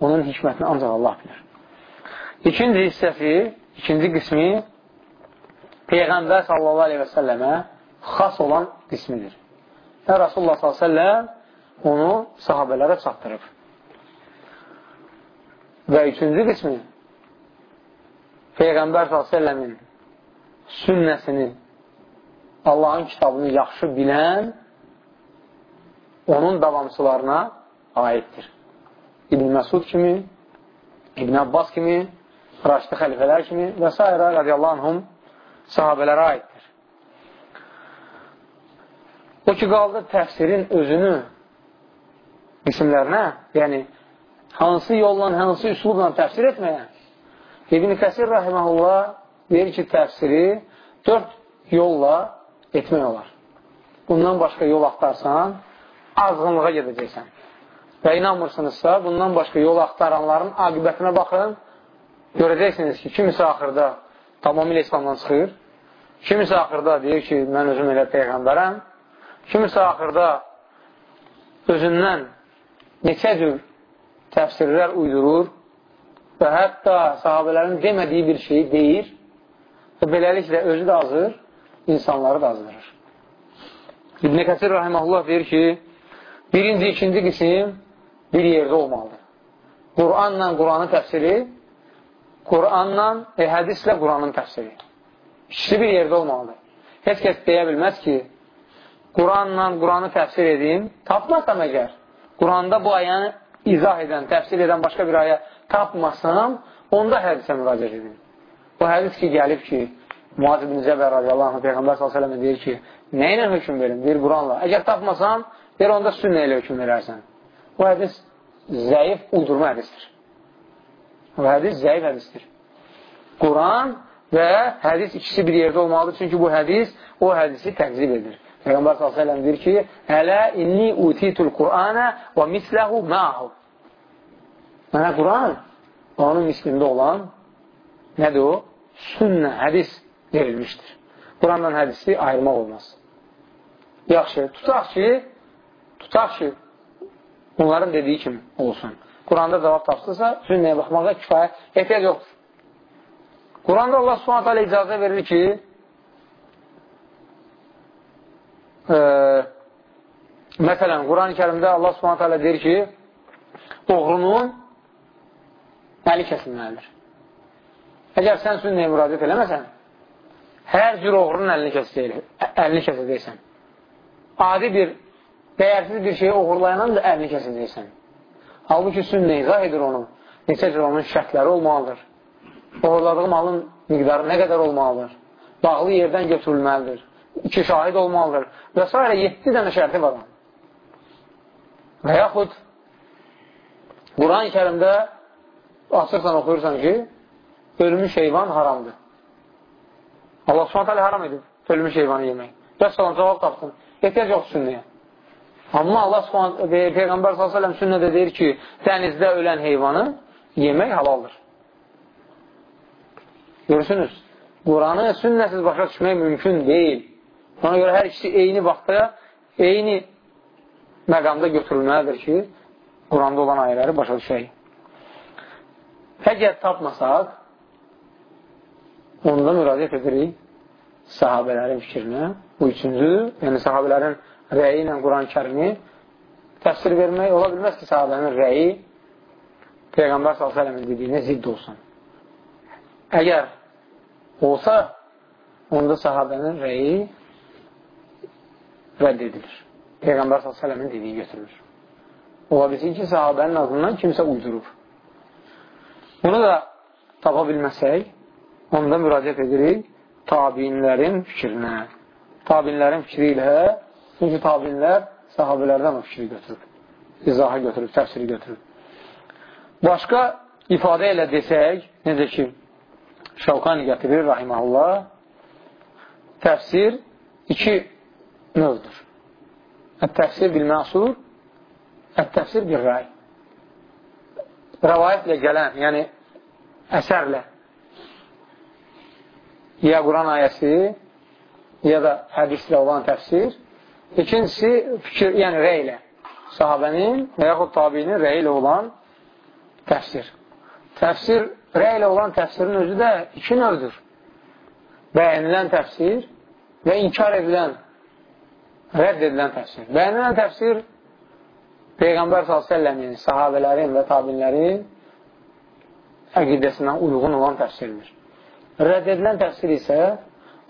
Onun hikmətini ancaq Allah bilir. İkinci hissəsi, ikinci qismi Peyğəmbər sallallahu aleyhi və səlləmə xas olan qismidir. Və Rasulullah səlləm onu sahabələrə çatdırıb. Və üçüncü qismi Peyğəmbər səlləmin sünnəsini Allahın kitabını yaxşı bilən onun davamçılarına aiddir. İbn Məsud kimi, İbn Abbas kimi, Raşidi xəlifələr kimi və s. radiyallahu anhum sahabələrə aiddir. O ki, qaldı təfsirin özünü qismlərinə, yəni hansı yolla, hansı üslubla təfsir etməyə, İbn Kəsir rəhməhullah deyir ki, təfsiri dörd yolla etmək olar. Bundan başqa yol axtarsan, azğınlığa gedəcəksən. Və inanmırsınızsa, bundan başqa yol axtaranların aqibətinə baxın, görəcəksiniz ki, kimisə axırda tamamilə İslamdan çıxır, kimisə axırda deyir ki, mən özüm elə Peyğəmbərəm, kimisə axırda özündən neçə cür təfsirlər uydurur və hətta sahabələrin demədiyi bir şeyi deyir və beləliklə özü də azır, insanları da azdırır. İbn-i Kəsir Rahiməhullah deyir ki, birinci, ikinci qisim bir yerdə olmalıdır. Quranla Quranın təfsiri, Quranla, e, hədislə Quranın təfsiri. İkisi bir yerdə olmalıdır. Heç kəs deyə bilməz ki, Quranla Quranı təfsir edeyim, tapmasam əgər, Quranda bu ayəni izah edən, təfsir edən başqa bir aya tapmasam, onda hədisə müraciət edin. Bu hədis ki, gəlib ki, Muaz ibn Cəbər radiyallahu anh, Peyğəmbər s.ə.v deyir ki, nə ilə hökum verim? Deyir, Quranla. Əgər tapmasan, deyir, onda sünnə ilə hökum verərsən. Bu hədis zəif, uydurma hədisdir. Bu hədis zəif hədisdir. Quran və hədis ikisi bir yerdə olmalıdır. Çünki bu hədis o hədisi təqzib edir. Peyğəmbər s.ə.v deyir ki, Hələ inni utitul Qur'anə və misləhu ma'hu. Mənə Quran, onun mislində olan nədir o? Sünnə, hədis verilmişdir. Qurandan hədisi ayırmaq olmaz. Yaxşı, tutaq ki, tutaq ki, bunların dediyi kimi olsun. Quranda cavab tapsırsa, sünnəyə baxmağa kifayə ehtiyac yoxdur. Quranda Allah subhanət hələ icazə verir ki, e, məsələn, Quran-ı kərimdə Allah subhanət hələ deyir ki, oğrunun əli kəsilməlidir. Əgər sən sünnəyə müraciət eləməsən, hər cür oğrunun əlini kəsəcəksən. Əlini kəsəcəksən. Adi bir, dəyərsiz bir şeyi oğurlayanan da əlini kəsəcəksən. Halbuki sünnə izah edir onu. Neçə cür onun şərtləri olmalıdır. Oğurladığı malın miqdarı nə qədər olmalıdır. Bağlı yerdən götürülməlidir. İki şahid olmalıdır. Və s. 7 dənə şərti var. Və yaxud Quran-ı kərimdə açırsan, oxuyursan ki, ölmüş heyvan haramdır. Allah subhanət hələ haram edib ölmüş heyvanı yemək. Bəs salam, cavab tapdın. Ehtiyac yox sünnəyə. Amma Allah subhanət, Peyğəmbər s.ə.v sünnədə deyir ki, dənizdə ölən heyvanı yemək halaldır. Görürsünüz, Quranı sünnəsiz başa düşmək mümkün deyil. Ona görə hər ikisi eyni vaxtda, eyni məqamda götürülməlidir ki, Quranda olan ayələri başa düşək. Əgər tapmasaq, onda müraciət edirik sahabələrin fikrinə. Bu üçüncüdür. Yəni, sahabələrin rəyi ilə Quran-ı kərimi təfsir vermək ola bilməz ki, sahabənin rəyi Peyğəmbər s.ə.v-in dediyinə zidd olsun. Əgər olsa, onda sahabənin rəyi rədd edilir. Peyğəmbər s.ə.v-in dediyi götürülür. Ola bilsin ki, sahabənin adından kimsə uydurur. Bunu da tapa bilməsək, onda müraciət edirik tabinlərin fikrinə. Tabinlərin fikri ilə, çünki tabinlər sahabələrdən o fikri götürür. İzahı götürür, təfsiri götürür. Başqa ifadə ilə desək, necə ki, Şavqani gətirir, rahiməhullah, təfsir iki növdür. Ət-təfsir bil-məsur, ət-təfsir bil-ray. Rəvayətlə gələn, yəni əsərlə ya Quran ayəsi, ya da hədislə olan təfsir. İkincisi, fikir, yəni rəylə. Sahabənin və yaxud tabinin rəylə olan təfsir. Təfsir, rəylə olan təfsirin özü də iki növdür. Bəyənilən təfsir və inkar edilən, rədd edilən təfsir. Bəyənilən təfsir Peyğəmbər s.ə.v-in, sahabələrin və tabinlərin əqidəsinə uyğun olan təfsirdir. Rədd edilən təfsir isə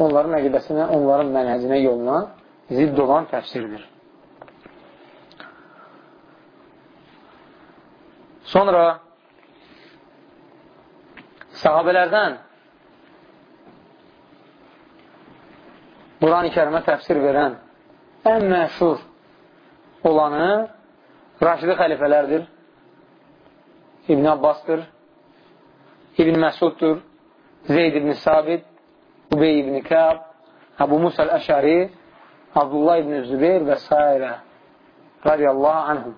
onların əqidəsinə, onların mənəzinə, yoluna zidd olan təfsirdir. Sonra sahabələrdən Quran-ı kərimə təfsir verən ən məşhur olanı Raşidi xəlifələrdir. İbn Abbasdır, İbn Məsuddur, Zeyd ibn Sabit, Ubey ibn Kəb, Əbu Musa əl-Əşəri, Abdullah ibn Zübeyr və s. radiyallahu anhum.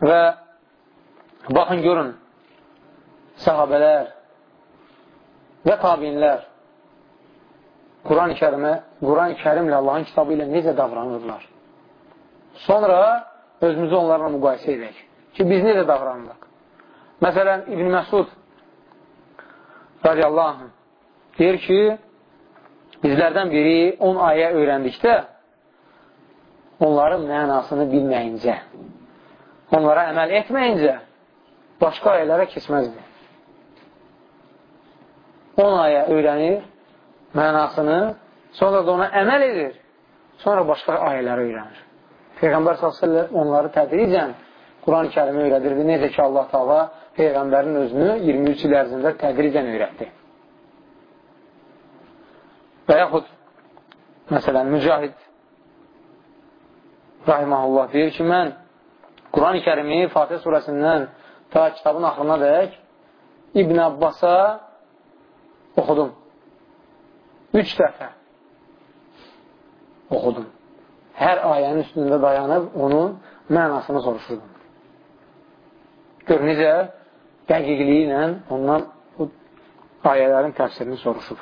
Və baxın, görün, sahabələr və tabinlər Quran-ı kərimə, Quran-ı kərimlə Allahın kitabı ilə necə davranırlar? Sonra özümüzü onlarla müqayisə edək ki, biz necə davranırıq? Məsələn, İbn Məsud radiyallahu anh deyir ki, bizlərdən biri 10 ayə öyrəndikdə onların mənasını bilməyincə, onlara əməl etməyincə başqa ayələrə keçməzdir. 10 ayə öyrənir, mənasını, sonra da ona əməl edir, sonra başqa ayələri öyrənir. Peyğəmbər s.ə.v onları tədricən Quran-ı kərimi öyrədirdi. Necə ki, Allah Taala Peyğəmbərin özünü 23 il ərzində tədricən öyrətdi. Və yaxud, məsələn, Mücahid Rahiməhullah deyir ki, mən Quran-ı kərimi Fatih surəsindən ta kitabın axırına dək İbn Abbasa oxudum. Üç dəfə oxudum hər ayənin üstündə dayanıb onun mənasını soruşurdum. Gör, necə dəqiqliyi ilə ondan bu ayələrin təfsirini soruşur.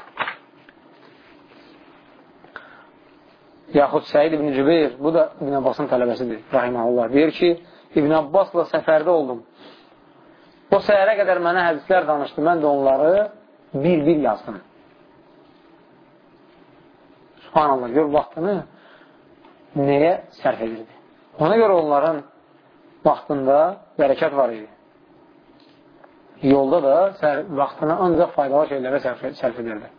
Yaxud Səid ibn Cübeyr, bu da İbn Abbasın tələbəsidir, rahiməhullah. Deyir ki, İbn Abbasla səfərdə oldum. O səhərə qədər mənə hədislər danışdı, mən də onları bir-bir yazdım. Subhanallah, gör vaxtını nəyə sərf edirdi? Ona görə onların vaxtında bərəkət var idi. Yolda da sər, vaxtını ancaq faydalı şeylərə sərf, sərf edirdi.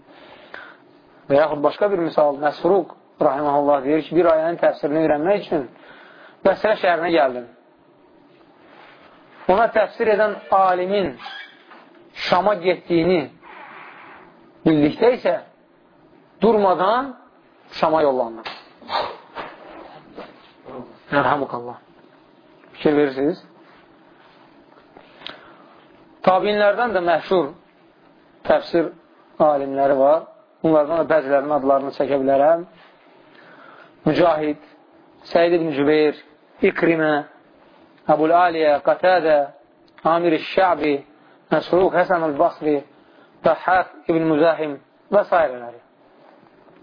Və yaxud başqa bir misal, Məsruq rahiməhullah deyir ki, bir ayənin təfsirini öyrənmək üçün Bəsrə şəhərinə gəldim. Ona təfsir edən alimin Şama getdiyini bildikdə isə durmadan Şama yollandım. Ərhamukallah. Fikir verirsiniz? Tabinlərdən də məşhur təfsir alimləri var. Bunlardan da bəzilərinin adlarını çəkə bilərəm. Mücahid, Səid ibn Cübeyr, İkrimə, Əbul Aliyə, Qətədə, Amir-i Şəbi, Məsruq, Həsən el-Basri, Dəhhəf İbn Müzahim və s.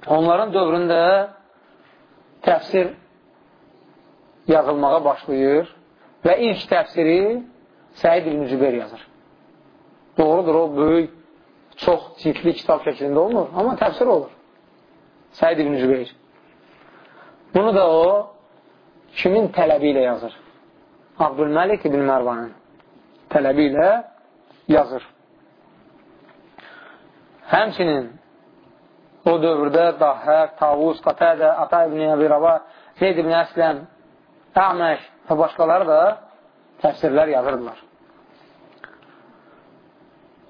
Onların dövründə təfsir yazılmağa başlayır və ilk təfsiri Səid ibn Cübeyr yazır. Doğrudur, o böyük, çox ciddi kitab şəklində olmur, amma təfsir olur. Səid ibn Cübeyr. Bunu da o kimin tələbi ilə yazır? Abdülməlik ibn Mərvanın tələbi ilə yazır. Həmçinin o dövrdə Dahhər, Tavuz, Qatədə, Ata ibn Əbi Rava, Zeyd ibn Əsləm, Əməş və başqaları da təfsirlər yazırdılar.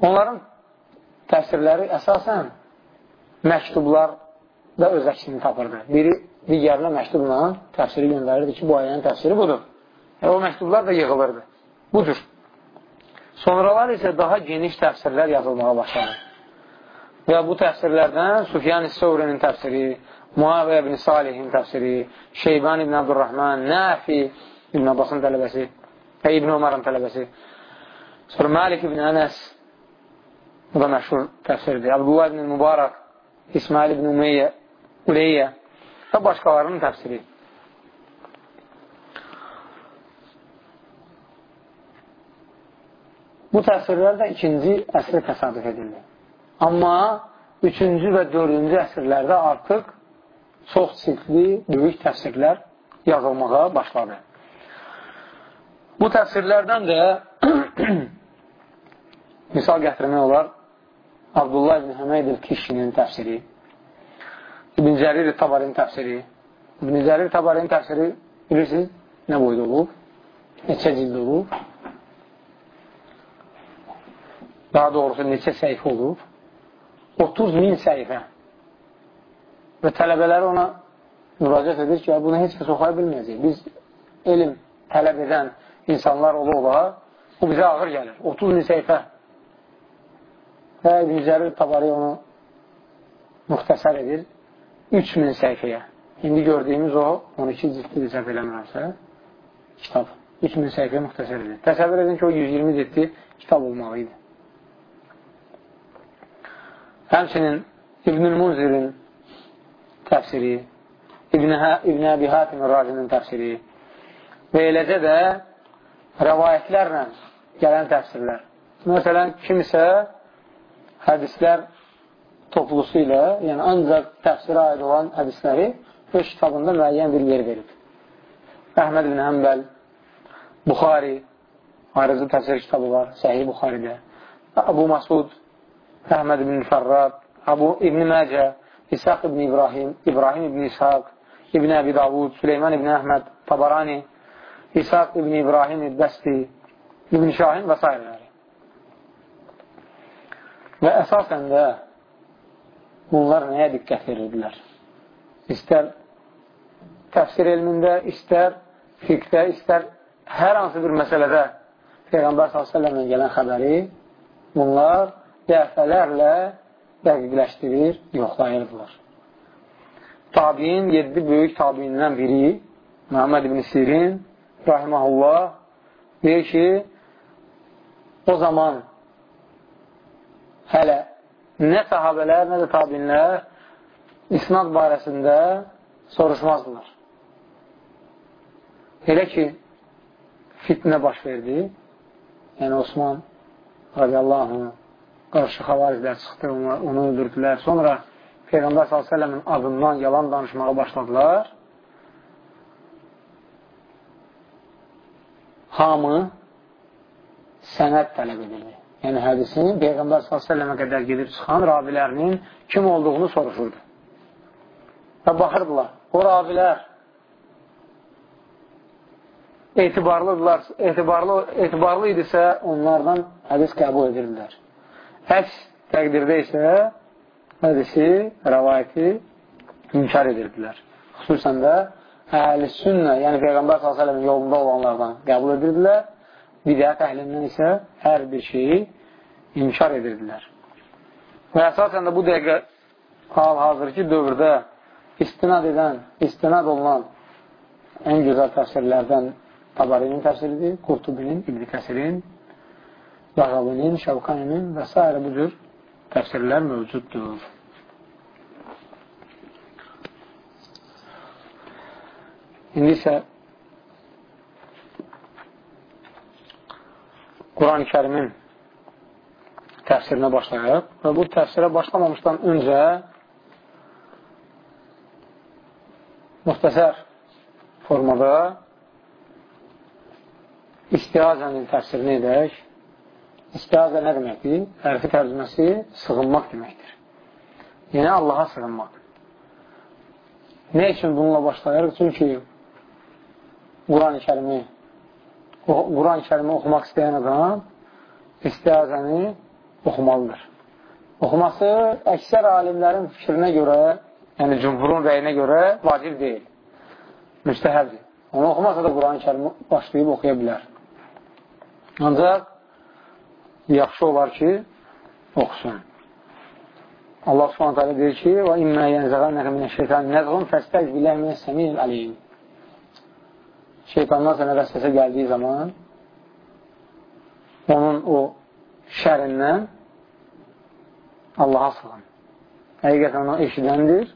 Onların təfsirləri əsasən məktublar da öz əksini tapırdı. Biri digərinə məktubla təfsiri göndərirdi ki, bu ayənin təfsiri budur. E, o məktublar da yığılırdı. Budur. Sonralar isə daha geniş təfsirlər yazılmağa başladı. Və bu təfsirlərdən Sufyan İssəvrinin təfsiri, Muaviyyə ibn Salihin təfsiri, Şeyban ibn Abdurrahman, Nəfi ibn Abbasın tələbəsi və İbn Ömərın tələbəsi. Sonra Malik ibn Ənəs bu da məşhur təfsirdir. Abdullah ibn Mübarək, İsmail ibn Umeyyə, Uleyyə və başqalarının təfsiri. Bu təfsirlər də ikinci əsrə təsadüf edildi. Amma üçüncü və dördüncü əsrlərdə artıq çox siltli, böyük təfsirlər yazılmağa başladı. Bu təfsirlərdən də misal gətirmək olar Abdullah ibn Həməyd el-Kişinin təfsiri, İbn Cərir Tabarin təfsiri. İbn Cərir Tabarin təfsiri bilirsiniz, nə boyda olub? Neçə cild olub? Daha doğrusu neçə səhifə olub? 30 min səhifə. Və tələbələri ona müraciət edir ki, bunu heç kəs oxuya bilməyəcək. Biz elm tələb edən insanlar ola ola, bu bizə ağır gəlir. 30 min səhifə. Və İbn Cərir Tabari onu müxtəsər edir 3 min səhifəyə. İndi gördüyümüz o 12 ciddi səhv eləmirəmsə kitab. 3 min səhifəyə müxtəsər edir. Təsəvvür edin ki, o 120 ciddi kitab olmalı idi. Həmçinin İbn-ül Munzirin təfsiri, İbn, Əbi Hatim Razinin təfsiri və eləcə də rəvayətlərlə gələn təfsirlər. Məsələn, kimisə hədislər toplusu ilə, yəni ancaq təfsirə aid olan hədisləri öz kitabında müəyyən bir yer verib. Əhməd ibn Həmbəl, Buxari, ayrıcı təfsir kitabı var, Səhih Buxaridə, Abu Masud, Əhməd ibn Fərrad, Abu İbn Məcə, İsaq ibn İbrahim, İbrahim ibn İsaq, İbn Əbi Davud, Süleyman ibn Əhməd, Tabarani, İsaq ibn İbrahim İbəsti, İbn Şahin və s. Və əsasən də bunlar nəyə diqqət verirdilər? İstər təfsir elmində, istər fiqdə, istər hər hansı bir məsələdə Peyğəmbər s.ə.v gələn xəbəri bunlar dəfələrlə dəqiqləşdirir, yoxlayırdılar. Tabiin, yeddi böyük tabiindən biri Məhəmməd ibn Sirin rahiməhullah deyir ki, o zaman hələ nə sahabələr, nə də tabinlər isnad barəsində soruşmazdılar. Elə ki, fitnə baş verdi, yəni Osman radiyallahu anh qarşı xavariclər çıxdı, onu öldürdülər. Sonra Peyğəmbər s.ə.v-in adından yalan danışmağa başladılar. Hamı sənəd tələb edirdi. Yəni, hədisin Peyğəmbər s.ə.və qədər gedib çıxan ravilərinin kim olduğunu soruşurdu. Və baxırdılar, o ravilər etibarlıdırlar, etibarlı, etibarlı idisə onlardan hədis qəbul edirdilər. Əks təqdirdə isə hədisi, rəvayəti inkar edirdilər. Xüsusən də əhl-i sünnə, yəni Peyğəmbər s.ə.v yolunda olanlardan qəbul edirdilər. Bidət əhlindən isə hər bir şeyi inkar edirdilər. Və əsasən də bu dəqiqə hal-hazırki dövrdə istinad edən, istinad olunan ən gözəl təfsirlərdən Tabarinin təfsiridir, Qurtubinin, İbn-i Kəsirin Yağavinin, Şəvqaninin və s. bu cür təfsirlər mövcuddur. İndi isə Quran-ı kərimin təfsirinə başlayaq və bu təfsirə başlamamışdan öncə müxtəsər formada istiazənin təfsirini edək. İstiazə nə deməkdir? Hərfi tərcüməsi sığınmaq deməkdir. Yəni, Allaha sığınmaq. Nə üçün bununla başlayırıq? Çünki Quran-ı kərimi Quran-ı kərimi oxumaq istəyən adam istiazəni oxumalıdır. Oxuması əksər alimlərin fikrinə görə, yəni cümhurun rəyinə görə vacib deyil. Müstəhəbdir. Onu oxumasa da Quran-ı kərimi başlayıb oxuya bilər. Ancaq yaxşı olar ki, oxusun. Allah Subhanahu taala deyir ki: "Və imma yanzaghanaka min şeytan nazghun fastaz billahi min samiil alim." Şeytandan sənə vəsvəsə gəldiyi zaman onun o şərindən Allaha sığın. Həqiqətən o eşidəndir,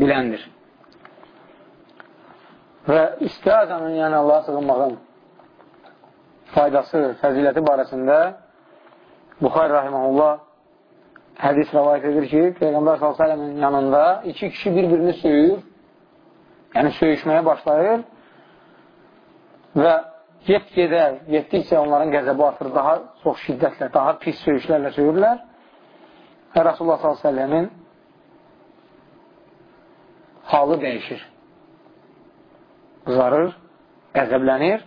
biləndir. Və istəzənin, yəni Allaha sığınmağın faydası, fəziləti barəsində Buxar Rahiməhullah hədis rəvayət edir ki, Peyğəmbər s.ə.v-in yanında iki kişi bir-birini söyür, yəni söyüşməyə başlayır və get-gedə, getdikcə onların qəzəbi artır, daha çox şiddətlə, daha pis söyüşlərlə söyürlər və Rasulullah s.ə.v-in halı dəyişir. Qızarır, qəzəblənir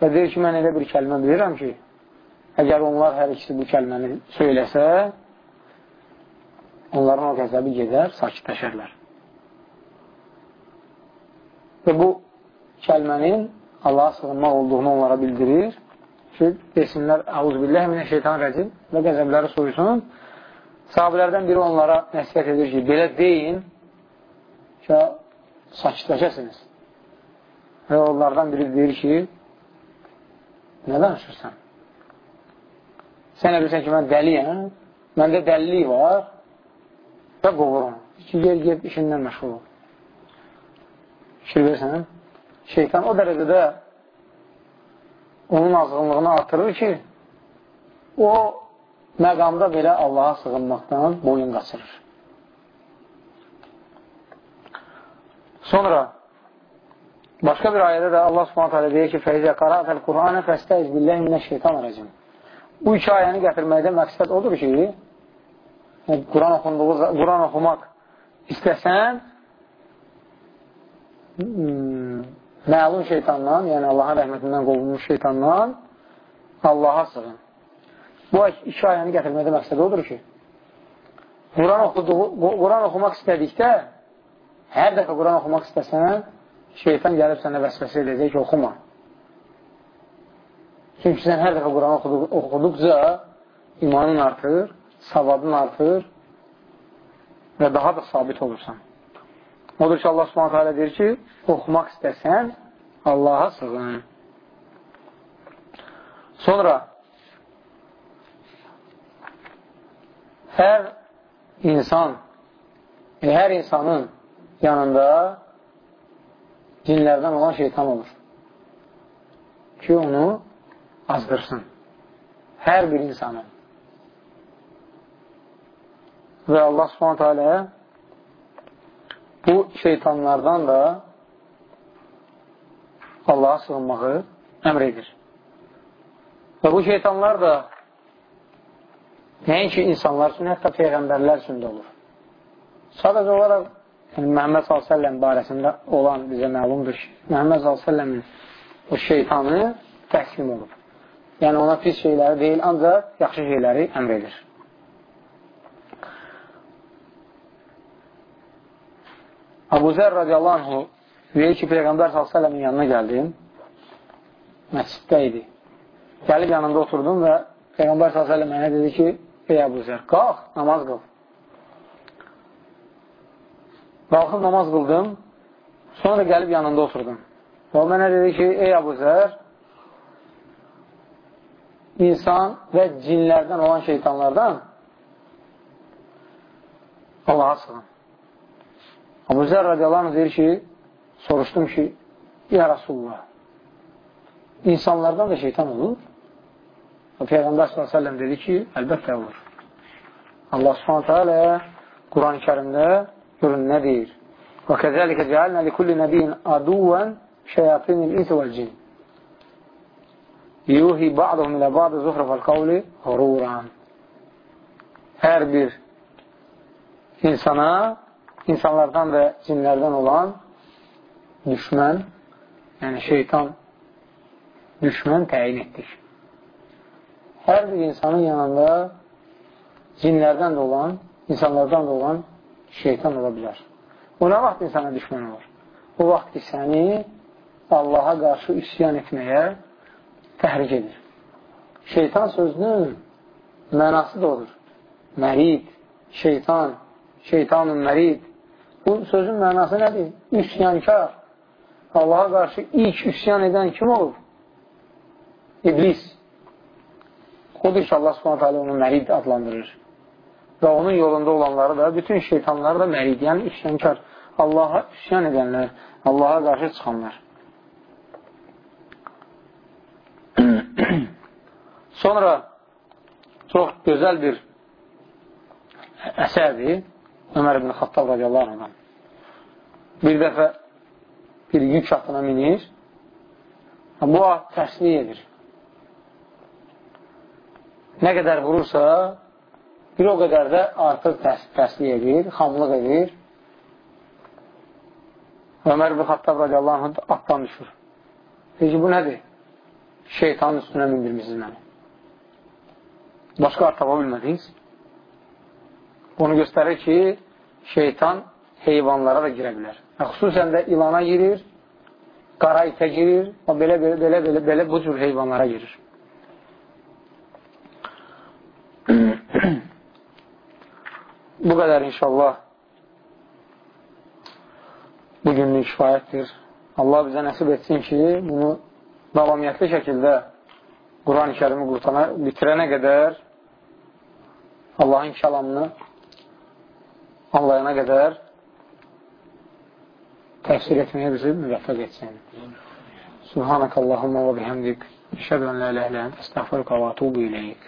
və deyir ki, mən elə bir kəlmə bilirəm ki, əgər onlar hər ikisi bu kəlməni söyləsə, onların o qəzəbi gedər, sakitləşərlər. Və bu kəlmənin Allaha sığınmaq olduğunu onlara bildirir ki, desinlər, əuzbilləh minə şeytan rəcim və qəzəbləri soyusun. Sahabilərdən biri onlara nəsiyyət edir ki, belə deyin ki, sakitləşəsiniz. Və onlardan biri deyir ki, nə danışırsan? Sən bilirsən ki, mən dəliyəm, məndə dəlilik var və qovurum. İki, gel, gel, işindən məşğul ol. Fikir versən, şeytan o dərəcədə onun azğınlığını artırır ki, o məqamda belə Allaha sığınmaqdan boyun qaçırır. Sonra başqa bir ayədə də Allah Subhanahu taala deyir ki: "Fəizə qara'atal Qur'ana fəstəiz billahi minəşşeytanirracim." Bu iki ayəni gətirməkdə məqsəd odur ki, Quran oxunduğu Quran oxumaq istəsən hmm, məlum şeytandan, yəni Allahın rəhmətindən qovulmuş şeytandan Allaha sığın. Bu iki ayəni gətirməkdə məqsəd odur ki, Quran oxuduğu, Quran oxumaq istədikdə, hər dəfə Quran oxumaq istəsən, şeytan gəlib sənə vəsvəsə edəcək ki, oxuma. Çünki sən hər dəfə Quran oxuduqca imanın artır, savadın artır və daha da sabit olursan. Odur ki, Allah subhanətə alə deyir ki, oxumaq istəsən, Allaha sığın. Sonra hər insan, e, hər insanın yanında cinlərdən olan şeytan olur. Ki, onu azdırsın. Hər bir insanın. Və Allah subhanətə alə bu şeytanlardan da Allaha sığınmağı əmr edir. Və bu şeytanlar da nəinki insanlar üçün, hətta peyğəmbərlər üçün də olur. Sadəcə olaraq yəni, Məhəmməd s.ə.v barəsində olan bizə məlumdur ki, Məhəmməd s.ə.v-in o şeytanı təslim olub. Yəni ona pis şeyləri deyil, ancaq yaxşı şeyləri əmr edir. Abu Zər radiyallahu anhu deyir ki, Peyğəmbər s.ə.v-in yanına gəldim, məsciddə idi. Gəlib yanında oturdum və Peyğəmbər s.ə.v mənə dedi ki, ey Əbu Zər, qalx, namaz qıl. Qalxıb namaz qıldım, sonra gəlib yanında oturdum. Və o mənə dedi ki, ey Əbu Zər, insan və cinlərdən olan şeytanlardan Allaha sığın. Abu Zər radiyallahu deyir ki, soruşdum ki, Ya Rasulullah, insanlardan da şeytan olur. Və Peyğəmbər s.ə.v dedi ki, əlbəttə olur. Allah subhanətə alə Quran-ı kərimdə görün nə deyir? Və kəzəlikə cəalnə li kulli nəbiyin aduvən şeyatinil insi vəl cin. Yuhi ba'dahum ilə ba'dı zuhrafəl qavli hururan. Hər bir insana, insanlardan və cinlərdən olan düşmən, yəni şeytan düşmən təyin etdik. Hər bir insanın yanında cinlərdən də olan, insanlardan da olan şeytan ola bilər. O nə vaxt insana düşmən olur? O vaxt ki, səni Allaha qarşı üsyan etməyə təhrik edir. Şeytan sözünün mənası da olur. Mərid, şeytan, şeytanın mərid. Bu sözün mənası nədir? Üsyankar. Allaha qarşı ilk üsyan edən kim olur? İblis. Odur ki, Allah subhanət hələ onu mərid adlandırır. Və onun yolunda olanları da, bütün şeytanları da mərid, yəni üsyankar. Allaha üsyan edənlər, Allaha qarşı çıxanlar. Sonra çox gözəl bir əsərdir Ömər ibn Xattab radiyallahu anh. Bir dəfə bir yük atına minir. Bu at tərslik edir. Nə qədər vurursa, bir o qədər də artıq tərs tərslik edir, xamlıq edir. Ömər ibn Xattab radiyallahu anh atdan düşür. Deyir ki, bu nədir? Şeytanın üstünə mindirmişsiniz məni. Başqa at tapa bilmədiniz. Bunu göstərir ki, şeytan heyvanlara da girə bilər. Xüsusən də ilana girir, qara itə girir, o belə, belə, belə, belə, belə bu cür heyvanlara girir. bu qədər inşallah bugünlük kifayətdir. Allah bizə nəsib etsin ki, bunu davamiyyətli şəkildə Quran-ı kərimi bitirənə qədər Allahın kəlamını anlayana qədər təfsir etməyə bizi müvəffəq etsin. Subhanakallahumma və bihəmdik. Şədən lə lə lə əstəğfirqə və atubu iləyik.